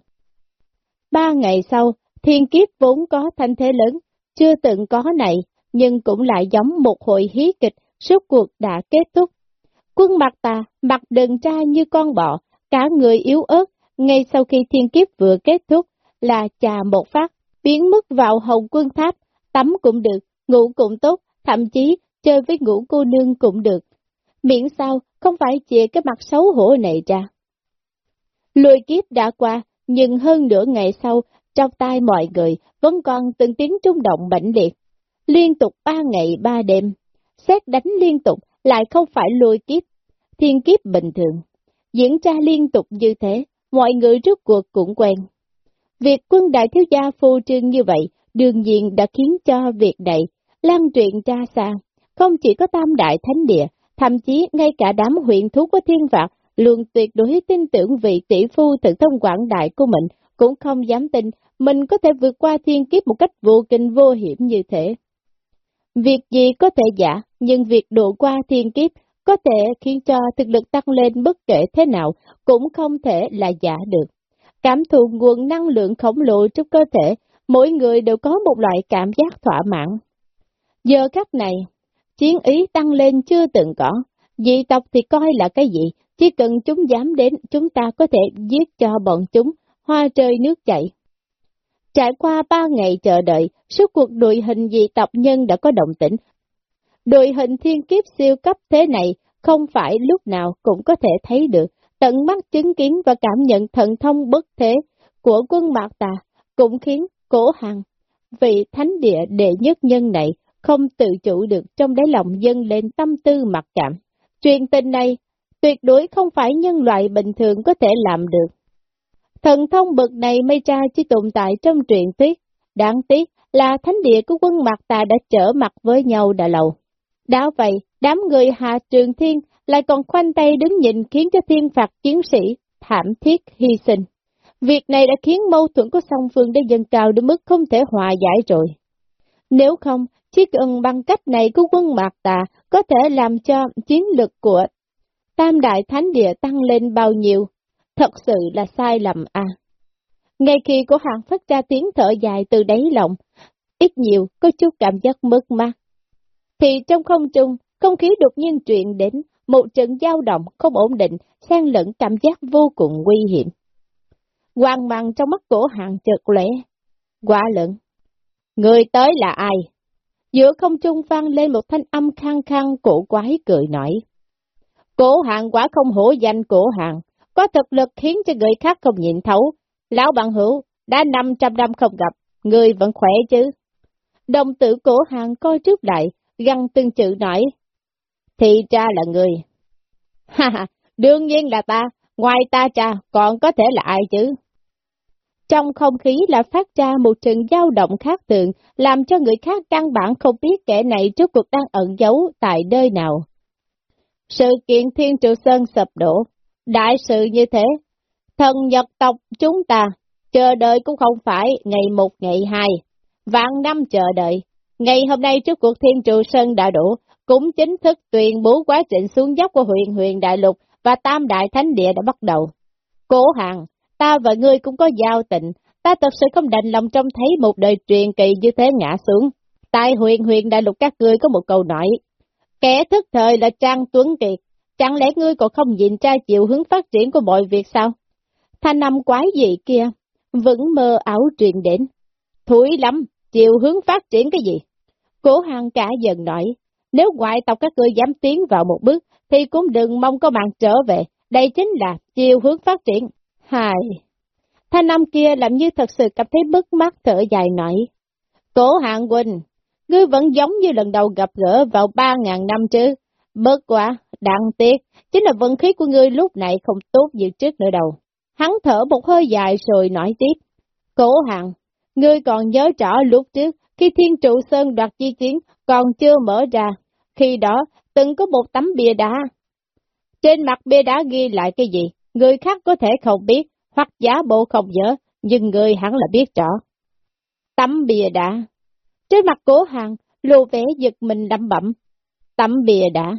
Ba ngày sau, thiên kiếp vốn có thanh thế lớn, chưa từng có này, nhưng cũng lại giống một hội hí kịch, suốt cuộc đã kết thúc. Quân mặt tà, mặt đừng tra như con bọ, cả người yếu ớt, ngay sau khi thiên kiếp vừa kết thúc, là chà một phát, biến mất vào hồng quân tháp, tắm cũng được, ngủ cũng tốt, thậm chí chơi với ngủ cô nương cũng được. Miễn sao, không phải chìa cái mặt xấu hổ này ra. Lùi kiếp đã qua, nhưng hơn nửa ngày sau, trong tai mọi người vẫn còn từng tiếng trung động bệnh liệt. Liên tục ba ngày ba đêm, xét đánh liên tục lại không phải lùi kiếp, thiên kiếp bình thường. Diễn ra liên tục như thế, mọi người rút cuộc cũng quen. Việc quân đại thiếu gia phô trương như vậy, đương nhiên đã khiến cho việc này lan truyền ra xa. Không chỉ có tam đại thánh địa, thậm chí ngay cả đám huyện thú của thiên vạc luôn tuyệt đối tin tưởng vị tỷ phu thực thông quảng đại của mình, cũng không dám tin mình có thể vượt qua thiên kiếp một cách vô kinh vô hiểm như thế. Việc gì có thể giả, nhưng việc độ qua thiên kiếp có thể khiến cho thực lực tăng lên bất kể thế nào cũng không thể là giả được. Cảm thụ nguồn năng lượng khổng lồ trong cơ thể, mỗi người đều có một loại cảm giác thỏa mãn. Giờ khắc này, chiến ý tăng lên chưa từng có, dị tộc thì coi là cái gì, chỉ cần chúng dám đến, chúng ta có thể giết cho bọn chúng, hoa trời nước chảy. Trải qua ba ngày chờ đợi, suốt cuộc đội hình dị tộc nhân đã có động tĩnh. Đội hình thiên kiếp siêu cấp thế này không phải lúc nào cũng có thể thấy được, tận mắt chứng kiến và cảm nhận thần thông bất thế của quân Mạc Tà, cũng khiến cổ hằng, vị thánh địa đệ nhất nhân này không tự chủ được trong đáy lòng dân lên tâm tư mặc cảm. Truyền tình này tuyệt đối không phải nhân loại bình thường có thể làm được. Thần thông bậc này mây cha chỉ tồn tại trong truyền thuyết, đáng tiếc là thánh địa của quân Mạc Tà đã trở mặt với nhau đã lâu. Đã vậy, đám người Hạ Trường Thiên lại còn khoanh tay đứng nhìn khiến cho thiên phạt chiến sĩ thảm thiết hy sinh. Việc này đã khiến mâu thuẫn của song phương đã dần cao đến mức không thể hòa giải rồi. Nếu không, chỉ cần bằng cách này của quân Mạc Tà có thể làm cho chiến lực của Tam Đại Thánh Địa tăng lên bao nhiêu, thật sự là sai lầm à. Ngay khi cổ hàng phát ra tiếng thở dài từ đáy lòng, ít nhiều có chút cảm giác mất mát. Thì trong không trung, không khí đột nhiên truyền đến một trận dao động không ổn định, xen lẫn cảm giác vô cùng nguy hiểm. Hoàng mang trong mắt cổ hàng chợt lẻ, quả lẫn. Người tới là ai? Giữa không trung vang lên một thanh âm khang khang cổ quái cười nổi. Cổ hàng quả không hổ danh cổ hàng, có thực lực khiến cho người khác không nhìn thấu. Lão bằng hữu, đã 500 năm không gặp, người vẫn khỏe chứ. Đồng tử cổ hàng coi trước lại, găng từng chữ nói. Thì cha là người. Ha ha, đương nhiên là ta, ngoài ta cha, còn có thể là ai chứ? Trong không khí là phát ra một trận dao động khác thường, làm cho người khác căn bản không biết kẻ này trước cuộc đang ẩn giấu tại nơi nào. Sự kiện Thiên Trụ Sơn sập đổ, đại sự như thế, thần Nhật tộc chúng ta, chờ đợi cũng không phải ngày một ngày hai, vạn năm chờ đợi. Ngày hôm nay trước cuộc Thiên Trụ Sơn đã đủ cũng chính thức tuyên bố quá trình xuống dốc của huyện huyện Đại Lục và Tam Đại Thánh Địa đã bắt đầu. Cố hàng, ta và ngươi cũng có giao tình, ta thật sự không đành lòng trông thấy một đời truyền kỳ như thế ngã xuống. Tại huyện huyện Đại Lục các ngươi có một câu nói, kẻ thức thời là Trang Tuấn Kiệt, chẳng lẽ ngươi còn không nhìn ra chiều hướng phát triển của mọi việc sao? Thanh năm quái gì kia, vẫn mơ ảo truyền đến. Thúi lắm, chiều hướng phát triển cái gì? Cố Hằng cả dần nói, nếu ngoại tộc các ngươi dám tiến vào một bước, thì cũng đừng mong có mạng trở về, đây chính là chiều hướng phát triển. Hài! Thanh năm kia làm như thật sự cảm thấy bất mắt thở dài nói. Cố hạng huynh, ngươi vẫn giống như lần đầu gặp gỡ vào ba ngàn năm chứ. Bớt quá, đáng tiếc, chính là vận khí của ngươi lúc này không tốt như trước nữa đâu. Hắn thở một hơi dài rồi nói tiếp. Cố hằng, ngươi còn nhớ rõ lúc trước, khi thiên trụ sơn đoạt chi chiến còn chưa mở ra, khi đó từng có một tấm bia đá. Trên mặt bia đá ghi lại cái gì, người khác có thể không biết, hoặc giả bộ không nhớ, nhưng người hẳn là biết rõ. Tấm bia đá. Trên mặt cố hàng, lù vẽ giật mình đâm bẩm. Tấm bia đá.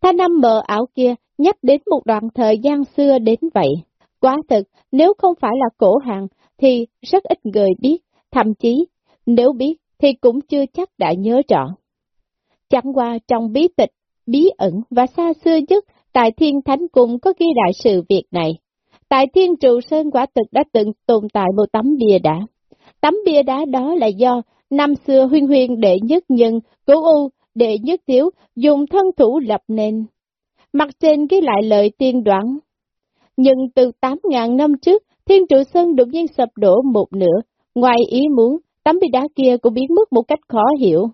Thanh âm mờ ảo kia nhắc đến một đoạn thời gian xưa đến vậy. Quá thực, nếu không phải là cổ hàng, thì rất ít người biết, thậm chí, nếu biết, thì cũng chưa chắc đã nhớ rõ. Chẳng qua trong bí tịch, bí ẩn và xa xưa nhất, tại Thiên Thánh Cung có ghi đại sự việc này. Tại Thiên Trụ Sơn quả thực đã từng tồn tại một tấm bia đá. Tấm bia đá đó là do năm xưa huyên huyên đệ nhất nhân, cố u, đệ nhất thiếu, dùng thân thủ lập nên. Mặt trên ghi lại lời tiên đoạn. Nhưng từ 8.000 năm trước, Thiên Trụ Sơn đột nhiên sập đổ một nửa, ngoài ý muốn, tấm bia đá kia cũng biến mất một cách khó hiểu.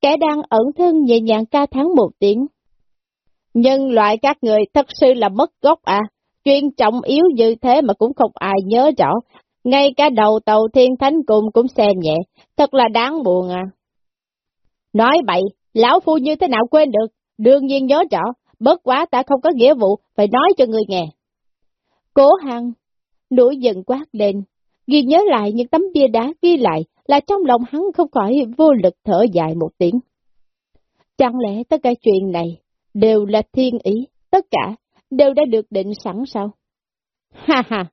Kẻ đang ẩn thân nhẹ nhàng ca thán một tiếng. Nhân loại các người thật sự là mất gốc à, chuyên trọng yếu như thế mà cũng không ai nhớ rõ, ngay cả đầu tàu thiên thánh cùng cũng xem nhẹ, thật là đáng buồn à. Nói bậy, lão phu như thế nào quên được, đương nhiên nhớ rõ, bất quá ta không có nghĩa vụ, phải nói cho người nghe. Cố hằng, nổi giận quát lên, ghi nhớ lại những tấm bia đá ghi lại, là trong lòng hắn không khỏi vô lực thở dài một tiếng. Chẳng lẽ tất cả chuyện này đều là thiên ý, tất cả đều đã được định sẵn sao? Ha ha!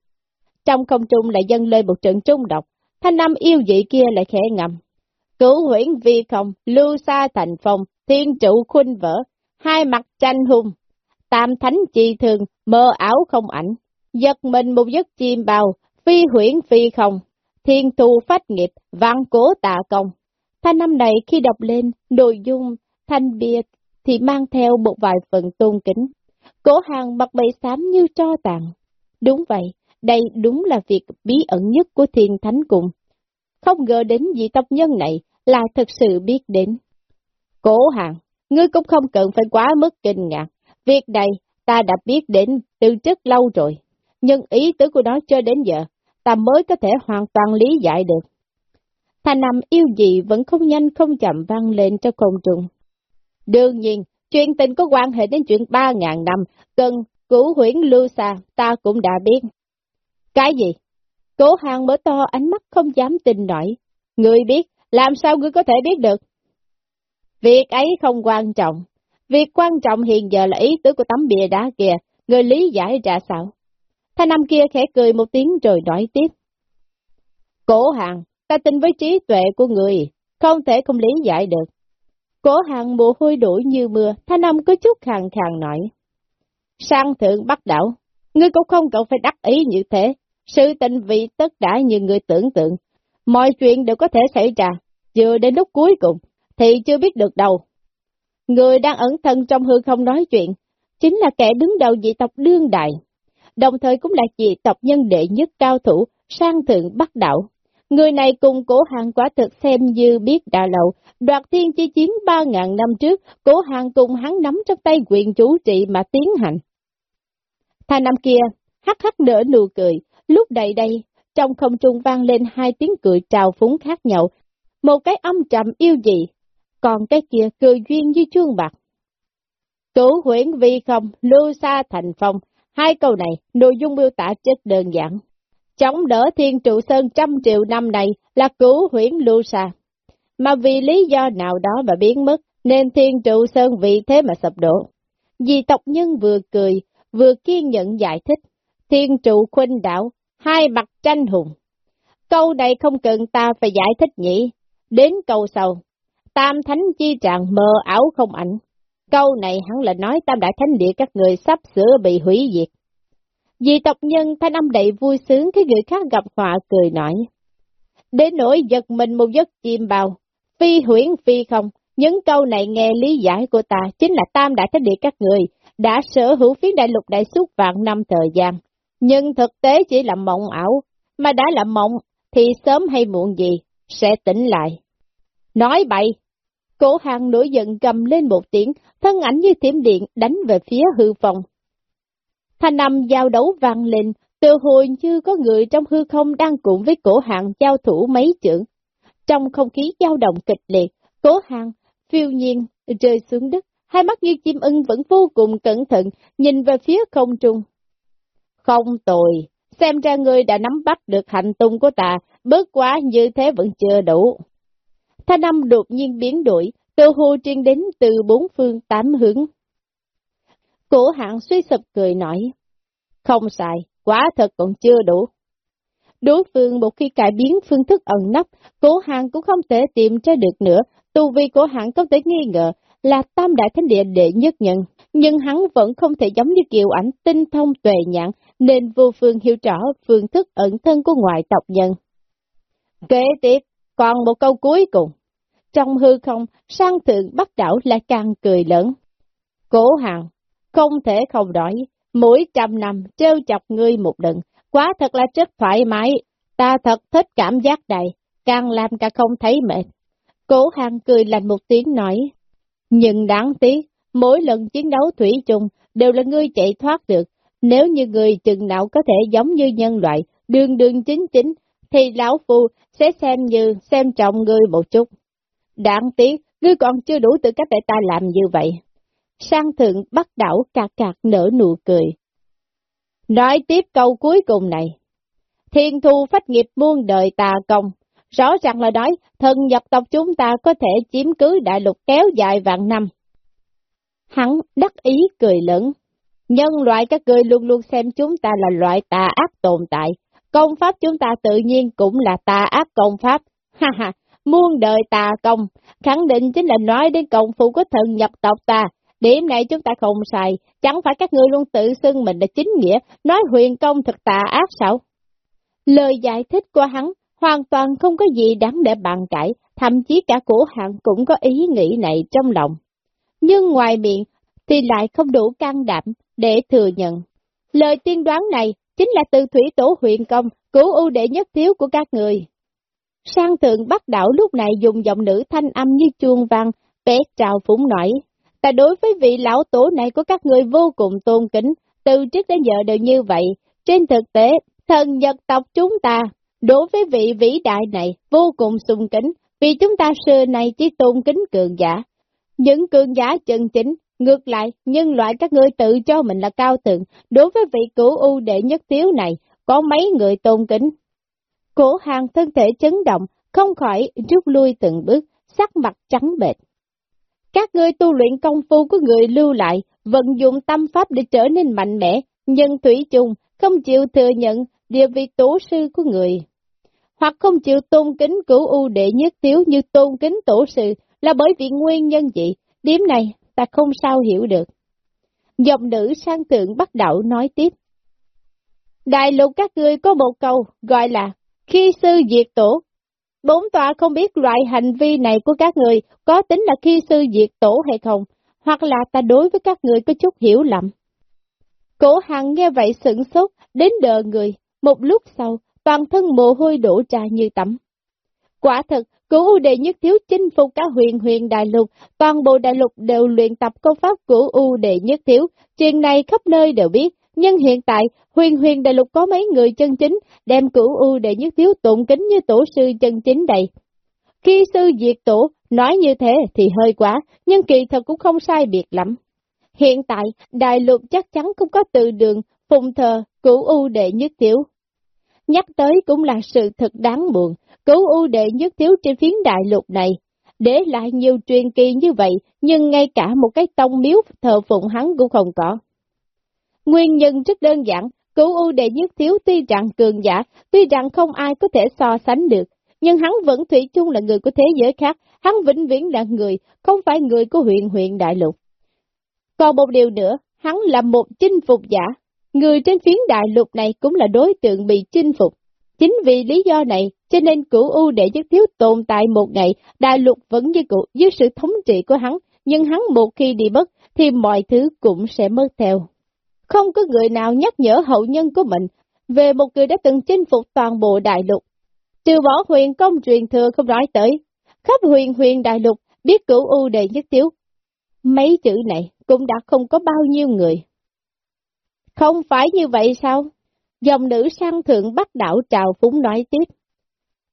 Trong không trung lại dâng lên một trận trung độc, thanh năm yêu dị kia lại khẽ ngầm. Cửu huyễn vi không, lưu xa thành phong, thiên trụ khuynh vỡ, hai mặt tranh hung, tam thánh chi thường, mơ ảo không ảnh, giật mình một giấc chim bào, phi huyễn phi không, thiên thu phát nghiệp, văn cố tạ công. Thanh năm này khi đọc lên, nội dung thanh bia thì mang theo một vài phần tôn kính. Cổ hàng mặt bầy xám như tro tàn. Đúng vậy, đây đúng là việc bí ẩn nhất của thiên thánh cùng. Không ngờ đến vị tộc nhân này là thật sự biết đến. Cổ hàng, ngươi cũng không cần phải quá mức kinh ngạc. Việc này ta đã biết đến từ rất lâu rồi. Nhưng ý tứ của nó cho đến giờ, ta mới có thể hoàn toàn lý giải được. Thanh nằm yêu gì vẫn không nhanh không chậm vang lên cho công trùng. Đương nhiên, chuyện tình có quan hệ đến chuyện ba ngàn năm, cần cửu huyễn lưu xa, ta cũng đã biết. Cái gì? Cố hàng mở to ánh mắt không dám tin nổi. Người biết, làm sao ngươi có thể biết được? Việc ấy không quan trọng. Việc quan trọng hiện giờ là ý tứ của tấm bìa đá kìa, người lý giải ra sao? Thanh năm kia khẽ cười một tiếng rồi nói tiếp. Cổ hàng, ta tin với trí tuệ của người, không thể không lý giải được. Cổ hàng mồ hôi đuổi như mưa, thanh năm có chút khàn khàn nói. Sang thượng bắt đảo, ngươi cũng không cần phải đắc ý như thế, sự tình vị tất đã như người tưởng tượng, mọi chuyện đều có thể xảy ra, chưa đến lúc cuối cùng, thì chưa biết được đâu. Người đang ẩn thân trong hư không nói chuyện, chính là kẻ đứng đầu dị tộc đương đại đồng thời cũng là dị tộc nhân đệ nhất cao thủ, sang thượng bắc đạo. Người này cùng cổ hàng quả thực xem như biết đã lậu, đoạt thiên chi chiến ba ngàn năm trước, cổ hàng cùng hắn nắm trong tay quyền chủ trị mà tiến hành. Thanh năm kia, hắc hắc nở nụ cười, lúc đầy đây, trong không trung vang lên hai tiếng cười trào phúng khác nhau, một cái âm trầm yêu dị, còn cái kia cười duyên như chuông bạc. Cửu huyễn vi không, lưu xa thành phong, Hai câu này, nội dung miêu tả rất đơn giản. Chống đỡ thiên trụ sơn trăm triệu năm này là cứu huyễn lưu xa. Mà vì lý do nào đó mà biến mất, nên thiên trụ sơn vì thế mà sập đổ. Vì tộc nhân vừa cười, vừa kiên nhẫn giải thích, thiên trụ khuynh đạo, hai mặt tranh hùng. Câu này không cần ta phải giải thích nhỉ, đến câu sau. Tam thánh chi trạng mờ ảo không ảnh, Câu này hẳn là nói tam đại thánh địa các người sắp sửa bị hủy diệt. Vì tộc nhân thanh âm đầy vui sướng khi người khác gặp họa cười nói. Đến nỗi giật mình một giấc chim bào, phi huyễn phi không, những câu này nghe lý giải của ta chính là tam đại thánh địa các người đã sở hữu phiến đại lục đại suốt vạn năm thời gian. Nhưng thực tế chỉ là mộng ảo, mà đã là mộng thì sớm hay muộn gì sẽ tỉnh lại. Nói bậy, Cổ hàng nổi giận cầm lên một tiếng, thân ảnh như thiểm điện đánh về phía hư phòng. Thanh âm giao đấu vang lên, tự hồi như có người trong hư không đang cùng với cổ hàng giao thủ mấy chưởng. Trong không khí giao động kịch liệt, Cổ hàng, phiêu nhiên, rơi xuống đất, hai mắt như chim ưng vẫn vô cùng cẩn thận, nhìn về phía không trung. Không tồi, xem ra ngươi đã nắm bắt được hành tung của ta, bớt quá như thế vẫn chưa đủ. Thanh âm đột nhiên biến đổi, cơ hồ truyền đến từ bốn phương tám hướng. Cổ hạng suy sụp cười nói, không sai, quá thật còn chưa đủ. Đối phương một khi cải biến phương thức ẩn nấp, cổ hạng cũng không thể tìm ra được nữa, tu vi cổ hạng có thể nghi ngờ là tam đại thánh địa đệ nhất nhân, nhưng hắn vẫn không thể giống như kiều ảnh tinh thông tuệ nhãn, nên vô phương hiểu rõ phương thức ẩn thân của ngoại tộc nhân. Kế tiếp, còn một câu cuối cùng. Trong hư không, sang thượng bắt đảo lại càng cười lớn. Cổ hạng, không thể không đổi, mỗi trăm năm trêu chọc ngươi một lần, quá thật là rất thoải mái, ta thật thích cảm giác này, càng làm cả không thấy mệt. Cổ hàng cười lành một tiếng nói, nhưng đáng tiếc, mỗi lần chiến đấu thủy chung đều là ngươi chạy thoát được, nếu như người chừng nào có thể giống như nhân loại, đường đường chính chính, thì lão phu sẽ xem như xem trọng ngươi một chút. Đáng tiếc, ngươi còn chưa đủ tư cách để ta làm như vậy. Sang thượng bắt đảo cạc cạc nở nụ cười. Nói tiếp câu cuối cùng này. Thiên thu phách nghiệp muôn đời tà công. Rõ ràng là nói, thần nhập tộc chúng ta có thể chiếm cứ đại lục kéo dài vạn năm. Hắn đắc ý cười lớn. Nhân loại các ngươi luôn luôn xem chúng ta là loại tà ác tồn tại. Công pháp chúng ta tự nhiên cũng là tà ác công pháp. Ha ha, muôn đời tà công, khẳng định chính là nói đến công phu của thần nhập tộc ta. Điểm này chúng ta không xài, chẳng phải các ngươi luôn tự xưng mình là chính nghĩa, nói huyền công thật tà ác sao? Lời giải thích của hắn hoàn toàn không có gì đáng để bàn cãi, thậm chí cả cổ hạng cũng có ý nghĩ này trong lòng. Nhưng ngoài miệng thì lại không đủ can đảm để thừa nhận. Lời tiên đoán này chính là từ thủy tổ huyền công, cứu ưu đệ nhất thiếu của các người. Sang thượng bắt đảo lúc này dùng giọng nữ thanh âm như chuông vang, bé trào phúng nổi. Ta đối với vị lão tổ này của các người vô cùng tôn kính, từ trước đến giờ đều như vậy. Trên thực tế, thần nhật tộc chúng ta, đối với vị vĩ đại này, vô cùng sung kính, vì chúng ta xưa này chỉ tôn kính cường giả. Những cường giả chân chính, ngược lại, nhân loại các ngươi tự cho mình là cao thượng, đối với vị cửu u đệ nhất thiếu này, có mấy người tôn kính. Cổ hàng thân thể chấn động, không khỏi rút lui từng bước, sắc mặt trắng bệch. Các ngươi tu luyện công phu của người lưu lại, vận dụng tâm pháp để trở nên mạnh mẽ, nhưng thủy chung không chịu thừa nhận địa vị tổ sư của người. Hoặc không chịu tôn kính cửu u đệ nhất thiếu như tôn kính tổ sư là bởi vì nguyên nhân gì, điểm này ta không sao hiểu được. Dòng nữ sang tượng bắt đầu nói tiếp. Đại lục các ngươi có một câu gọi là khi sư diệt tổ. Bốn tòa không biết loại hành vi này của các người có tính là khi sư diệt tổ hay không, hoặc là ta đối với các người có chút hiểu lầm. Cổ hằng nghe vậy sửng sốt, đến đờ người, một lúc sau, toàn thân mồ hôi đổ ra như tắm. Quả thật, cửu đệ nhất thiếu chinh phục cả huyền huyền đại lục, toàn bộ đại lục đều luyện tập công pháp cửu u đệ nhất thiếu, chuyện này khắp nơi đều biết, nhưng hiện tại, huyền huyền đại lục có mấy người chân chính, đem cửu u đệ nhất thiếu tụng kính như tổ sư chân chính đầy Khi sư diệt tổ, nói như thế thì hơi quá, nhưng kỳ thật cũng không sai biệt lắm. Hiện tại, đại lục chắc chắn cũng có từ đường, phùng thờ, cửu u đệ nhất thiếu. Nhắc tới cũng là sự thật đáng buồn, cửu u đệ nhất thiếu trên phiến đại lục này, để lại nhiều truyền kỳ như vậy, nhưng ngay cả một cái tông miếu thờ phụng hắn cũng không có. Nguyên nhân rất đơn giản, cửu u đệ nhất thiếu tuy rằng cường giả, tuy rằng không ai có thể so sánh được, nhưng hắn vẫn thủy chung là người của thế giới khác, hắn vĩnh viễn là người, không phải người của huyện huyện đại lục. Còn một điều nữa, hắn là một chinh phục giả, người trên phiến đại lục này cũng là đối tượng bị chinh phục. Chính vì lý do này, cho nên cửu U đệ nhất thiếu tồn tại một ngày, đại lục vẫn như cũ dưới sự thống trị của hắn, nhưng hắn một khi đi mất, thì mọi thứ cũng sẽ mất theo. Không có người nào nhắc nhở hậu nhân của mình về một người đã từng chinh phục toàn bộ đại lục. Trừ bỏ huyền công truyền thừa không nói tới, khắp huyền huyền đại lục, biết cửu u đề nhất tiếu. Mấy chữ này cũng đã không có bao nhiêu người. Không phải như vậy sao? Dòng nữ sang thượng bắt đảo trào phúng nói tiếp.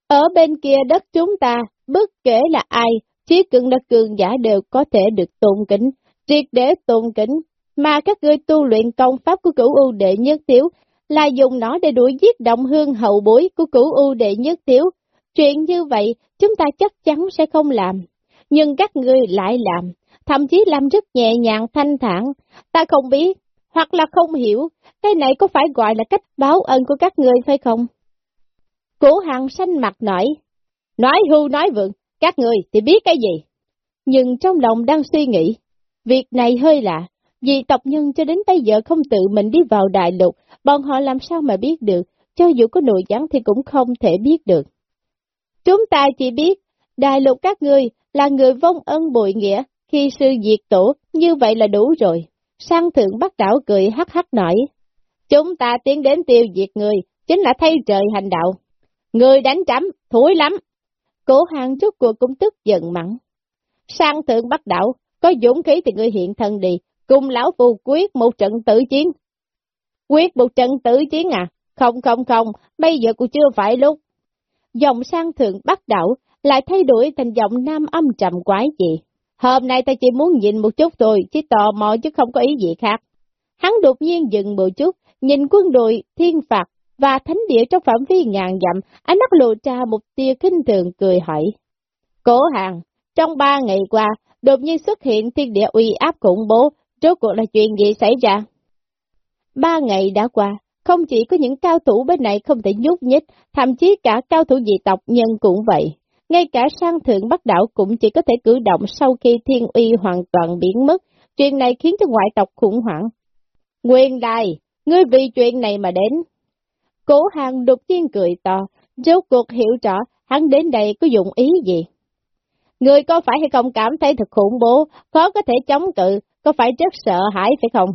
Ở bên kia đất chúng ta, bất kể là ai, chỉ cường là cường giả đều có thể được tôn kính, triệt để tôn kính, mà các ngươi tu luyện công pháp của cửu u đệ nhất tiểu là dùng nó để đuổi giết động hương hậu bối của cửu u đệ nhất tiểu Chuyện như vậy, chúng ta chắc chắn sẽ không làm, nhưng các ngươi lại làm, thậm chí làm rất nhẹ nhàng thanh thản, ta không biết, hoặc là không hiểu, cái này có phải gọi là cách báo ân của các ngươi phải không? Cổ hàng xanh mặt nổi, nói hưu nói vượng, các người thì biết cái gì? Nhưng trong lòng đang suy nghĩ, việc này hơi lạ, vì tộc nhân cho đến bây giờ không tự mình đi vào đại lục, bọn họ làm sao mà biết được, cho dù có nội gián thì cũng không thể biết được. Chúng ta chỉ biết, đại lục các ngươi là người vong ân bội nghĩa, khi sư diệt tổ, như vậy là đủ rồi. Sang thượng bắt đảo cười hắc hắc nổi. chúng ta tiến đến tiêu diệt người, chính là thay trời hành đạo. Người đánh chấm, thối lắm. Cổ hàng trước cuộc cũng tức giận mắng. Sang thượng bắt đảo, có dũng khí thì ngươi hiện thân đi, cùng lão phù quyết một trận tử chiến. Quyết một trận tử chiến à? Không không không, bây giờ cũng chưa phải lúc. Dòng sang thượng bắt đảo lại thay đổi thành giọng nam âm trầm quái gì. Hôm nay ta chỉ muốn nhìn một chút thôi, chỉ tò mò chứ không có ý gì khác. Hắn đột nhiên dừng một chút, nhìn quân đội thiên phạt và thánh địa trong phạm vi ngàn dặm, ánh mắt lộ ra một tia kinh thường cười hỏi. Cổ hàng, trong ba ngày qua, đột nhiên xuất hiện thiên địa uy áp khủng bố, rốt cuộc là chuyện gì xảy ra? Ba ngày đã qua, không chỉ có những cao thủ bên này không thể nhúc nhích, thậm chí cả cao thủ dị tộc nhân cũng vậy. Ngay cả sang thượng bắc đảo cũng chỉ có thể cử động sau khi thiên uy hoàn toàn biến mất, chuyện này khiến cho ngoại tộc khủng hoảng. Nguyên đài, ngươi vì chuyện này mà đến. Cố hàng đột nhiên cười to, rốt cuộc hiểu rõ hắn đến đây có dụng ý gì. Người có phải hay không cảm thấy thật khủng bố, khó có thể chống cự, có phải rất sợ hãi phải không?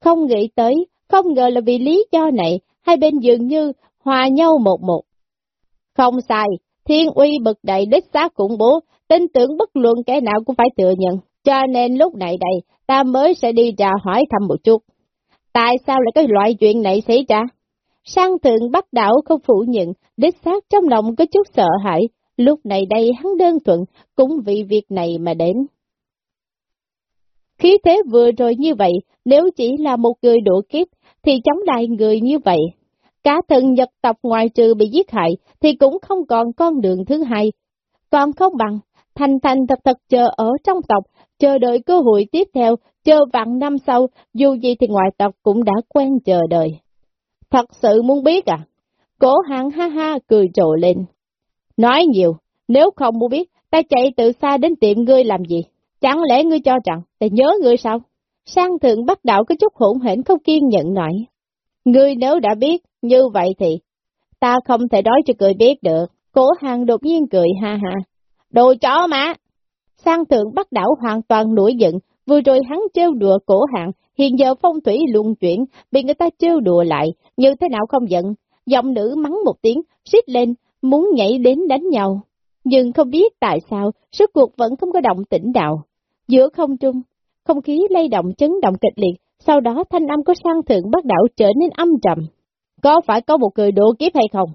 Không nghĩ tới, không ngờ là vì lý do này, hai bên dường như hòa nhau một một. Không sai, thiên uy bực đầy đích xác khủng bố, tin tưởng bất luận kẻ nào cũng phải thừa nhận. Cho nên lúc này đây, ta mới sẽ đi ra hỏi thăm một chút. Tại sao lại có loại chuyện này xảy ra? Sang thượng bắt đảo không phủ nhận, đích xác trong lòng có chút sợ hãi, lúc này đây hắn đơn thuận cũng vì việc này mà đến. Khí thế vừa rồi như vậy, nếu chỉ là một người đổ kiếp, thì chống lại người như vậy. Cả thần nhật tộc ngoài trừ bị giết hại, thì cũng không còn con đường thứ hai. Còn không bằng, thành thành thật thật chờ ở trong tộc, chờ đợi cơ hội tiếp theo, chờ vạn năm sau, dù gì thì ngoại tộc cũng đã quen chờ đợi. Thật sự muốn biết à? Cổ hạng ha ha cười trộ lên. Nói nhiều, nếu không muốn biết, ta chạy từ xa đến tiệm ngươi làm gì? Chẳng lẽ ngươi cho rằng, ta nhớ ngươi sao? Sang thượng bắt đạo có chút hỗn hển không kiên nhận nổi. Ngươi nếu đã biết, như vậy thì, ta không thể nói cho cười biết được. Cổ hàng đột nhiên cười ha ha. Đồ chó mà! Sang thượng bắt đảo hoàn toàn nổi giận, vừa rồi hắn trêu đùa cổ hạng, hiện giờ phong thủy luân chuyển, bị người ta trêu đùa lại, như thế nào không giận. Giọng nữ mắng một tiếng, xít lên, muốn nhảy đến đánh nhau. Nhưng không biết tại sao, sức cuộc vẫn không có động tĩnh đạo. Giữa không trung, không khí lay động chấn động kịch liệt, sau đó thanh âm của sang thượng bắt đảo trở nên âm trầm. Có phải có một người đổ kiếp hay không?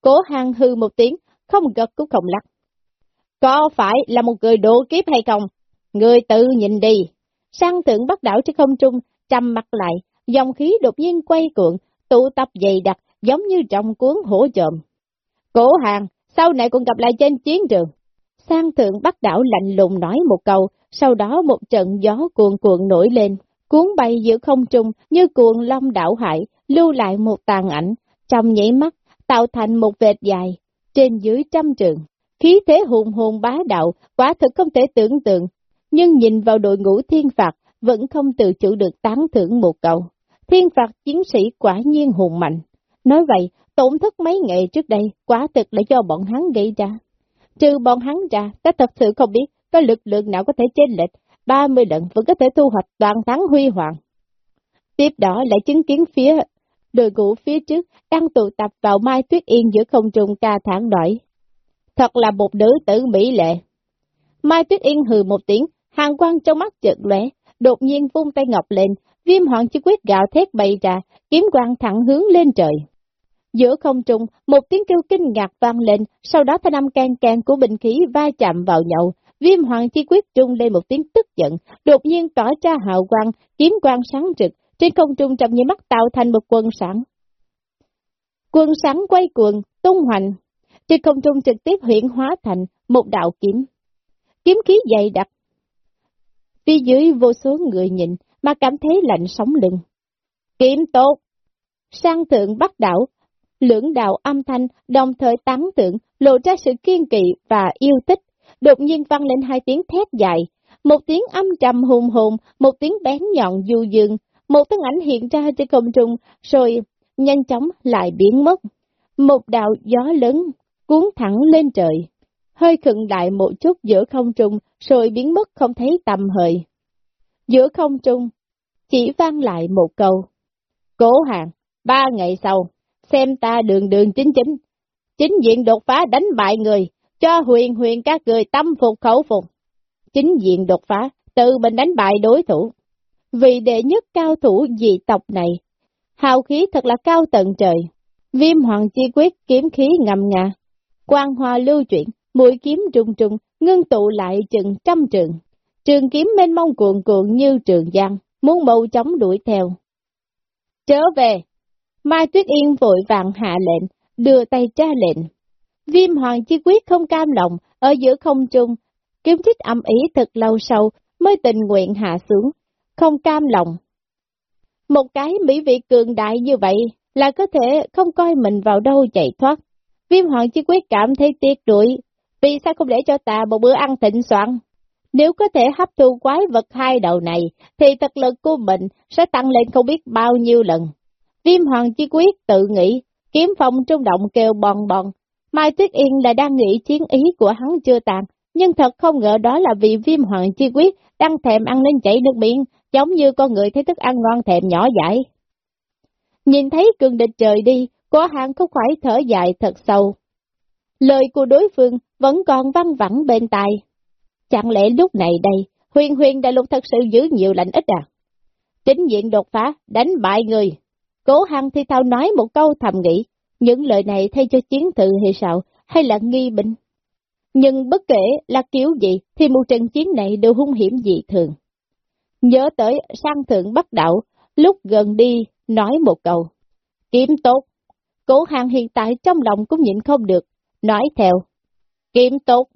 Cố hàng hư một tiếng, không gật cũng không lắc. Có phải là một người đổ kiếp hay không? Người tự nhìn đi. Sang thượng bắt đảo trên không trung, trầm mặt lại, dòng khí đột nhiên quay cuộn, tụ tập dày đặc, giống như trong cuốn hổ trộm. Cổ hàng, sau này còn gặp lại trên chiến trường. Sang thượng bắt đảo lạnh lùng nói một câu, sau đó một trận gió cuồn cuộn nổi lên, cuốn bay giữa không trung như cuồng long đảo hải, lưu lại một tàn ảnh, trong nhảy mắt, tạo thành một vệt dài, trên dưới trăm trường. Khí thế hùng hồn bá đạo, quả thực không thể tưởng tượng, nhưng nhìn vào đội ngũ thiên phạt, vẫn không tự chủ được tán thưởng một câu. Thiên phạt chiến sĩ quả nhiên hùng mạnh. Nói vậy, tổn thất mấy ngày trước đây, quả thực là do bọn hắn gây ra. Trừ bọn hắn ra, ta thật sự không biết có lực lượng nào có thể chênh lệch 30 lần vẫn có thể thu hoạch toàn thắng huy hoàng. Tiếp đó lại chứng kiến phía đội ngũ phía trước đang tụ tập vào Mai Tuyết Yên giữa không trung ca thẳng đổi. Thật là một nữ tử mỹ lệ. Mai Tuyết Yên hừ một tiếng, hàng quang trong mắt chợt lóe, đột nhiên vung tay ngọc lên, viêm hoàng chi quyết gạo thét bay ra, kiếm quang thẳng hướng lên trời. Giữa không trung, một tiếng kêu kinh ngạc vang lên, sau đó thanh âm can can của bình khí va chạm vào nhậu. Viêm hoàng chi quyết trung lên một tiếng tức giận, đột nhiên tỏ ra hào quang, kiếm quang sáng trực, trên không trung trong như mắt tạo thành một quân sáng. Quân sáng quay cuồng, tung hoành, trên không trung trực tiếp hiện hóa thành một đạo kiếm. Kiếm khí dày đặc. Phía dưới vô số người nhìn mà cảm thấy lạnh sống lưng. Kiếm tốt! Sang thượng bắt đảo, lưỡng đạo âm thanh đồng thời tán tượng lộ ra sự kiên kỵ và yêu thích. Đột nhiên vang lên hai tiếng thét dài, một tiếng âm trầm hùng hồn, một tiếng bén nhọn du dương, một thân ảnh hiện ra trên không trung, rồi nhanh chóng lại biến mất. Một đạo gió lớn cuốn thẳng lên trời, hơi khựng lại một chút giữa không trung, rồi biến mất không thấy tầm hơi. Giữa không trung, chỉ vang lại một câu. Cố hàng, ba ngày sau, xem ta đường đường chính chính, chính diện đột phá đánh bại người, cho huyền huyền các người tâm phục khẩu phục. Chính diện đột phá, tự mình đánh bại đối thủ. Vì đệ nhất cao thủ dị tộc này, hào khí thật là cao tận trời. Viêm hoàng chi quyết kiếm khí ngầm ngà, quang hoa lưu chuyển, mũi kiếm trùng trùng, ngưng tụ lại chừng trăm trường. Trường kiếm mênh mông cuộn cuộn như trường giang, muốn mâu chóng đuổi theo. Trở về! Mai Tuyết Yên vội vàng hạ lệnh, đưa tay tra lệnh. Viêm hoàng chi quyết không cam lòng, ở giữa không trung, kiếm thích âm ý thật lâu sau mới tình nguyện hạ xuống, không cam lòng. Một cái mỹ vị cường đại như vậy là có thể không coi mình vào đâu chạy thoát. Viêm hoàng chi quyết cảm thấy tiếc đuổi, vì sao không để cho ta một bữa ăn thịnh soạn? Nếu có thể hấp thu quái vật hai đầu này, thì thực lực của mình sẽ tăng lên không biết bao nhiêu lần. Viêm hoàng chi quyết tự nghĩ, kiếm phong trung động kêu bòn bòn. Mai Tuyết Yên là đang nghĩ chiến ý của hắn chưa tàn, nhưng thật không ngờ đó là vì viêm hoàng chi quyết đang thèm ăn nên chảy nước miệng, giống như con người thấy thức ăn ngon thèm nhỏ dãi. Nhìn thấy cường địch trời đi, có hàng không phải thở dài thật sâu. Lời của đối phương vẫn còn văng vẳng bên tai. Chẳng lẽ lúc này đây, huyền huyền đại lục thật sự giữ nhiều lạnh ít à? Chính diện đột phá, đánh bại người. Cố hăng thi thao nói một câu thầm nghĩ, những lời này thay cho chiến tự hay sao, hay là nghi binh? Nhưng bất kể là kiểu gì, thì một trận chiến này đều hung hiểm dị thường. Nhớ tới sang thượng bắt đạo, lúc gần đi, nói một câu. Kiếm tốt. Cố hàng hiện tại trong lòng cũng nhịn không được, nói theo. Kiếm tốt.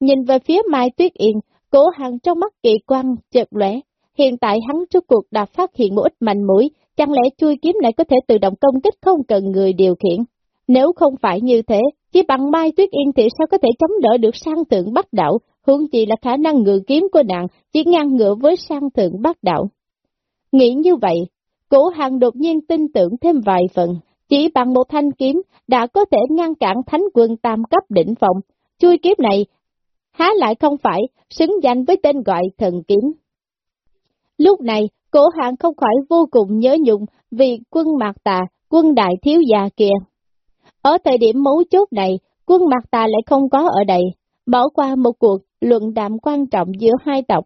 Nhìn về phía Mai Tuyết Yên, cố hàng trong mắt kỳ quan chợt lóe. Hiện tại hắn trước cuộc đã phát hiện một ít mạnh mũi, chẳng lẽ chui kiếm này có thể tự động công kích không cần người điều khiển. Nếu không phải như thế, chỉ bằng Mai Tuyết Yên thì sao có thể chống đỡ được sang tượng bắt đạo? huống chi là khả năng ngự kiếm của nàng chỉ ngang ngựa với sang tượng bắt đạo. Nghĩ như vậy, cổ Hàng đột nhiên tin tưởng thêm vài phần, chỉ bằng một thanh kiếm đã có thể ngăn cản thánh quân tam cấp đỉnh phòng. Chui kiếm này, há lại không phải xứng danh với tên gọi thần kiếm. Lúc này, Cổ hạng không khỏi vô cùng nhớ nhung vì quân mạc tà, quân đại thiếu già kia. Ở thời điểm mấu chốt này, quân mạc tà lại không có ở đây, bỏ qua một cuộc luận đàm quan trọng giữa hai tộc.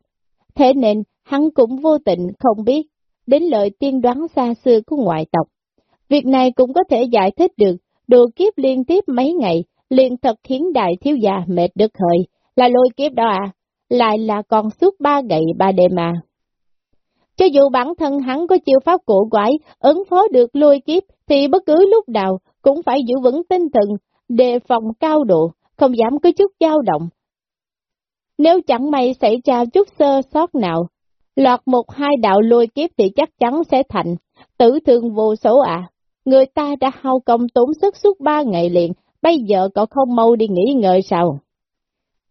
Thế nên, hắn cũng vô tình không biết đến lời tiên đoán xa xưa của ngoại tộc. Việc này cũng có thể giải thích được, đồ kiếp liên tiếp mấy ngày, liền thật khiến đại thiếu gia mệt đứt hơi, là lôi kiếp đó à, lại là còn suốt ba ngày ba đêm mà. Cho dù bản thân hắn có chiêu pháp cổ quái, ứng phó được lôi kiếp, thì bất cứ lúc nào cũng phải giữ vững tinh thần, đề phòng cao độ, không dám có chút dao động. Nếu chẳng may xảy ra chút sơ sót nào, Lọt một hai đạo lôi kiếp thì chắc chắn sẽ thành, tử thương vô số à. Người ta đã hao công tốn sức suốt ba ngày liền, bây giờ cậu không mau đi nghỉ ngơi sao?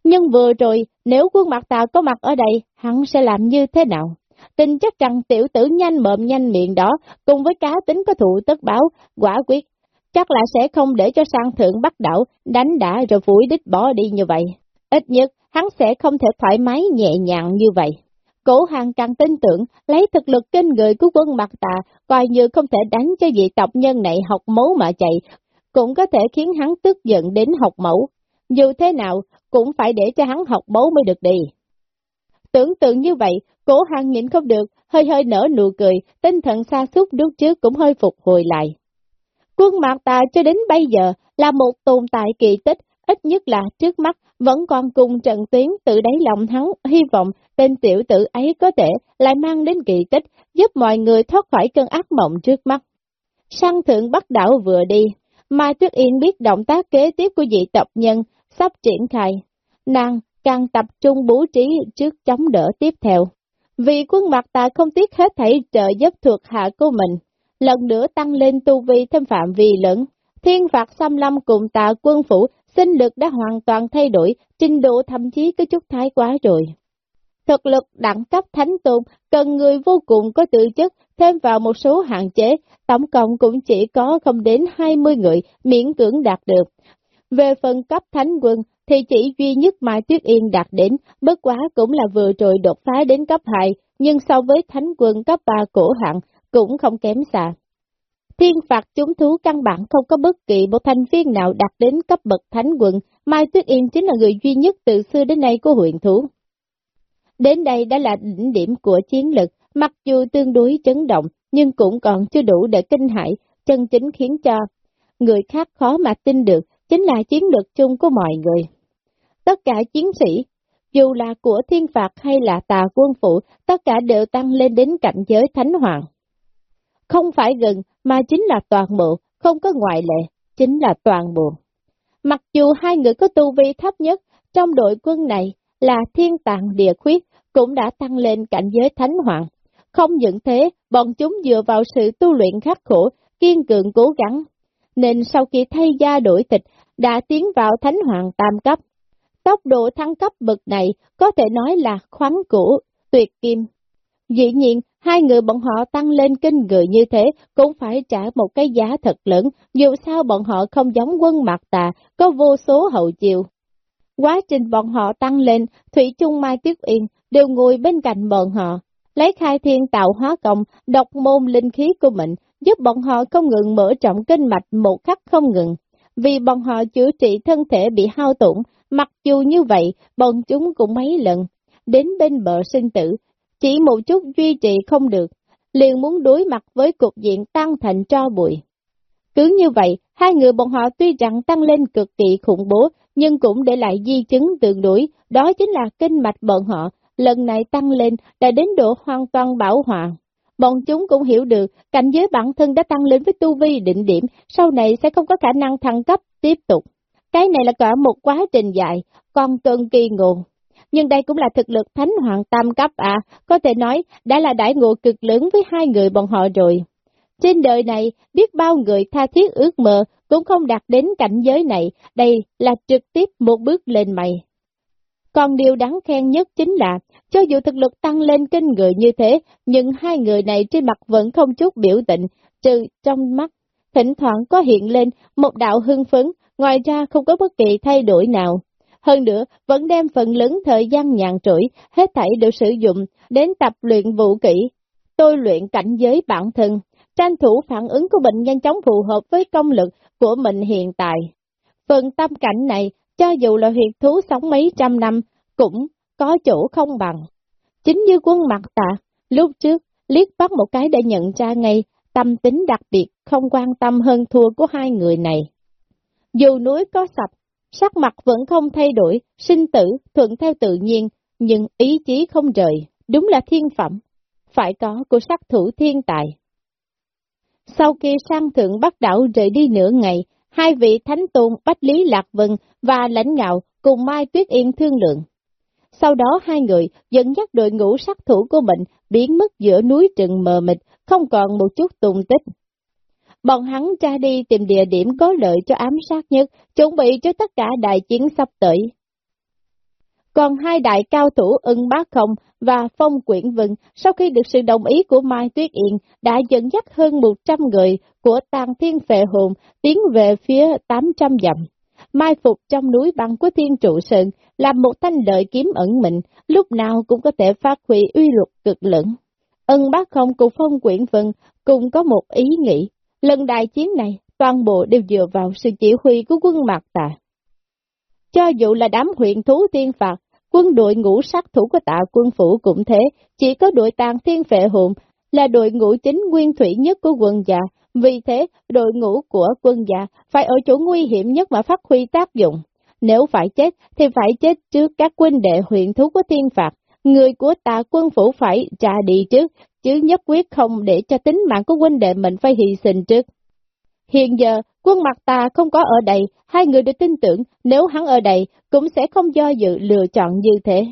Nhưng vừa rồi, nếu quân mặt ta có mặt ở đây, hắn sẽ làm như thế nào? Tin chắc rằng tiểu tử nhanh mộm nhanh miệng đó, cùng với cá tính có thụ tất báo, quả quyết, chắc là sẽ không để cho sang thượng bắt đảo, đánh đã rồi phủi đích bỏ đi như vậy. Ít nhất, hắn sẽ không thể thoải mái nhẹ nhàng như vậy. Cổ hàng càng tin tưởng, lấy thực lực kinh người của quân mặt tà, coi như không thể đánh cho vị tộc nhân này học mấu mà chạy, cũng có thể khiến hắn tức giận đến học mẫu. dù thế nào cũng phải để cho hắn học bấu mới được đi. Tưởng tượng như vậy, cổ hàng nhịn không được, hơi hơi nở nụ cười, tinh thần xa xúc lúc trước cũng hơi phục hồi lại. Quân mạc tà cho đến bây giờ là một tồn tại kỳ tích, ít nhất là trước mắt vẫn còn cùng Trần Tuyến tự đáy lòng hắn, hy vọng tên tiểu tử ấy có thể lại mang đến kỳ tích, giúp mọi người thoát khỏi cơn ác mộng trước mắt. Sang thượng bắt đảo vừa đi, Mai Tuyết Yên biết động tác kế tiếp của dị tộc nhân sắp triển khai. Nàng càng tập trung bố trí trước chống đỡ tiếp theo. Vì quân mặt ta không tiếc hết thảy trợ giúp thuộc hạ của mình, lần nữa tăng lên tu vi thêm phạm vi lớn. Thiên phạt xâm lâm cùng tà quân phủ, sinh lực đã hoàn toàn thay đổi, trình độ thậm chí có chút thái quá rồi. Thực lực đẳng cấp thánh tôn cần người vô cùng có tự chất, thêm vào một số hạn chế, tổng cộng cũng chỉ có không đến 20 người miễn cưỡng đạt được. Về phần cấp thánh quân thì chỉ duy nhất Mai Tuyết Yên đạt đến, bất quá cũng là vừa rồi đột phá đến cấp 2, nhưng so với thánh quân cấp 3 cổ hạng cũng không kém xa. Thiên phạt chúng thú căn bản không có bất kỳ một thành viên nào đạt đến cấp bậc thánh quân, Mai Tuyết Yên chính là người duy nhất từ xưa đến nay của huyện thú. Đến đây đã là đỉnh điểm của chiến lực, mặc dù tương đối chấn động, nhưng cũng còn chưa đủ để kinh hãi, chân chính khiến cho người khác khó mà tin được, chính là chiến lược chung của mọi người. Tất cả chiến sĩ, dù là của thiên phạt hay là tà quân phụ, tất cả đều tăng lên đến cảnh giới thánh hoàng. Không phải gần, mà chính là toàn bộ, không có ngoại lệ, chính là toàn bộ. Mặc dù hai người có tu vi thấp nhất trong đội quân này là thiên tạng địa khuyết, cũng đã tăng lên cảnh giới thánh hoàng. Không những thế, bọn chúng dựa vào sự tu luyện khắc khổ, kiên cường cố gắng, nên sau khi thay da đổi tịch, đã tiến vào thánh hoàng tam cấp. Tốc độ thăng cấp bậc này có thể nói là khoáng cũ, tuyệt kim. Dĩ nhiên, hai người bọn họ tăng lên kinh người như thế cũng phải trả một cái giá thật lớn, dù sao bọn họ không giống quân mặt tà, có vô số hậu chiều. Quá trình bọn họ tăng lên, Thủy Trung Mai Tuyết Yên đều ngồi bên cạnh bọn họ, lấy khai thiên tạo hóa công, độc môn linh khí của mình, giúp bọn họ không ngừng mở rộng kinh mạch một khắc không ngừng. Vì bọn họ chữa trị thân thể bị hao tổn, mặc dù như vậy, bọn chúng cũng mấy lần, đến bên bờ sinh tử, chỉ một chút duy trì không được, liền muốn đối mặt với cục diện tăng thành cho bụi. Cứ như vậy, hai người bọn họ tuy rằng tăng lên cực kỳ khủng bố, nhưng cũng để lại di chứng tương đối, đó chính là kinh mạch bọn họ, lần này tăng lên đã đến độ hoàn toàn bảo hòa. Bọn chúng cũng hiểu được, cảnh giới bản thân đã tăng lên với tu vi định điểm, sau này sẽ không có khả năng thăng cấp tiếp tục. Cái này là cả một quá trình dài, còn cần kỳ ngộ. Nhưng đây cũng là thực lực thánh hoàng tam cấp à, có thể nói đã là đại ngộ cực lớn với hai người bọn họ rồi. Trên đời này, biết bao người tha thiết ước mơ cũng không đạt đến cảnh giới này, đây là trực tiếp một bước lên mày. Còn điều đáng khen nhất chính là, cho dù thực lực tăng lên kinh người như thế, nhưng hai người này trên mặt vẫn không chút biểu tình, trừ trong mắt, thỉnh thoảng có hiện lên một đạo hưng phấn, ngoài ra không có bất kỳ thay đổi nào. Hơn nữa, vẫn đem phần lớn thời gian nhàn trỗi, hết thảy đều sử dụng đến tập luyện vũ kỹ, tôi luyện cảnh giới bản thân, tranh thủ phản ứng của mình nhanh chóng phù hợp với công lực của mình hiện tại. Phần tâm cảnh này, cho dù là huyệt thú sống mấy trăm năm, cũng có chỗ không bằng. Chính như quân mặt tạ, lúc trước, liếc bắt một cái để nhận ra ngay tâm tính đặc biệt không quan tâm hơn thua của hai người này. Dù núi có sập, sắc mặt vẫn không thay đổi, sinh tử thuận theo tự nhiên, nhưng ý chí không rời, đúng là thiên phẩm, phải có của sát thủ thiên tài. Sau khi sang thượng bắt đảo rời đi nửa ngày, hai vị thánh tôn Bách Lý Lạc Vân và lãnh ngạo cùng Mai Tuyết Yên thương lượng. Sau đó hai người dẫn dắt đội ngũ sát thủ của mình biến mất giữa núi rừng mờ mịt, không còn một chút tung tích. Bọn hắn ra đi tìm địa điểm có lợi cho ám sát nhất, chuẩn bị cho tất cả đại chiến sắp tới. Còn hai đại cao thủ ưng bá không và phong quyển vừng, sau khi được sự đồng ý của Mai Tuyết Yên, đã dẫn dắt hơn 100 người của tàng thiên phệ hồn tiến về phía 800 dặm. Mai phục trong núi băng của thiên trụ sơn, làm một thanh lợi kiếm ẩn mình, lúc nào cũng có thể phát huy uy lực cực lớn. Ân bác không cùng phong quyển vân, cùng có một ý nghĩ, lần đại chiến này toàn bộ đều dựa vào sự chỉ huy của quân Mạc Tà. Cho dù là đám huyện thú tiên phạt, quân đội ngũ sát thủ của tạ quân phủ cũng thế, chỉ có đội tàn thiên vệ hụm là đội ngũ chính nguyên thủy nhất của quân già, vì thế đội ngũ của quân già phải ở chỗ nguy hiểm nhất mà phát huy tác dụng. Nếu phải chết thì phải chết trước các quân đệ huyện thú của thiên phạt, người của ta quân phủ phải trả đi trước, chứ nhất quyết không để cho tính mạng của quân đệ mình phải hy sinh trước. Hiện giờ, quân mặt ta không có ở đây, hai người được tin tưởng, nếu hắn ở đây, cũng sẽ không do dự lựa chọn như thế.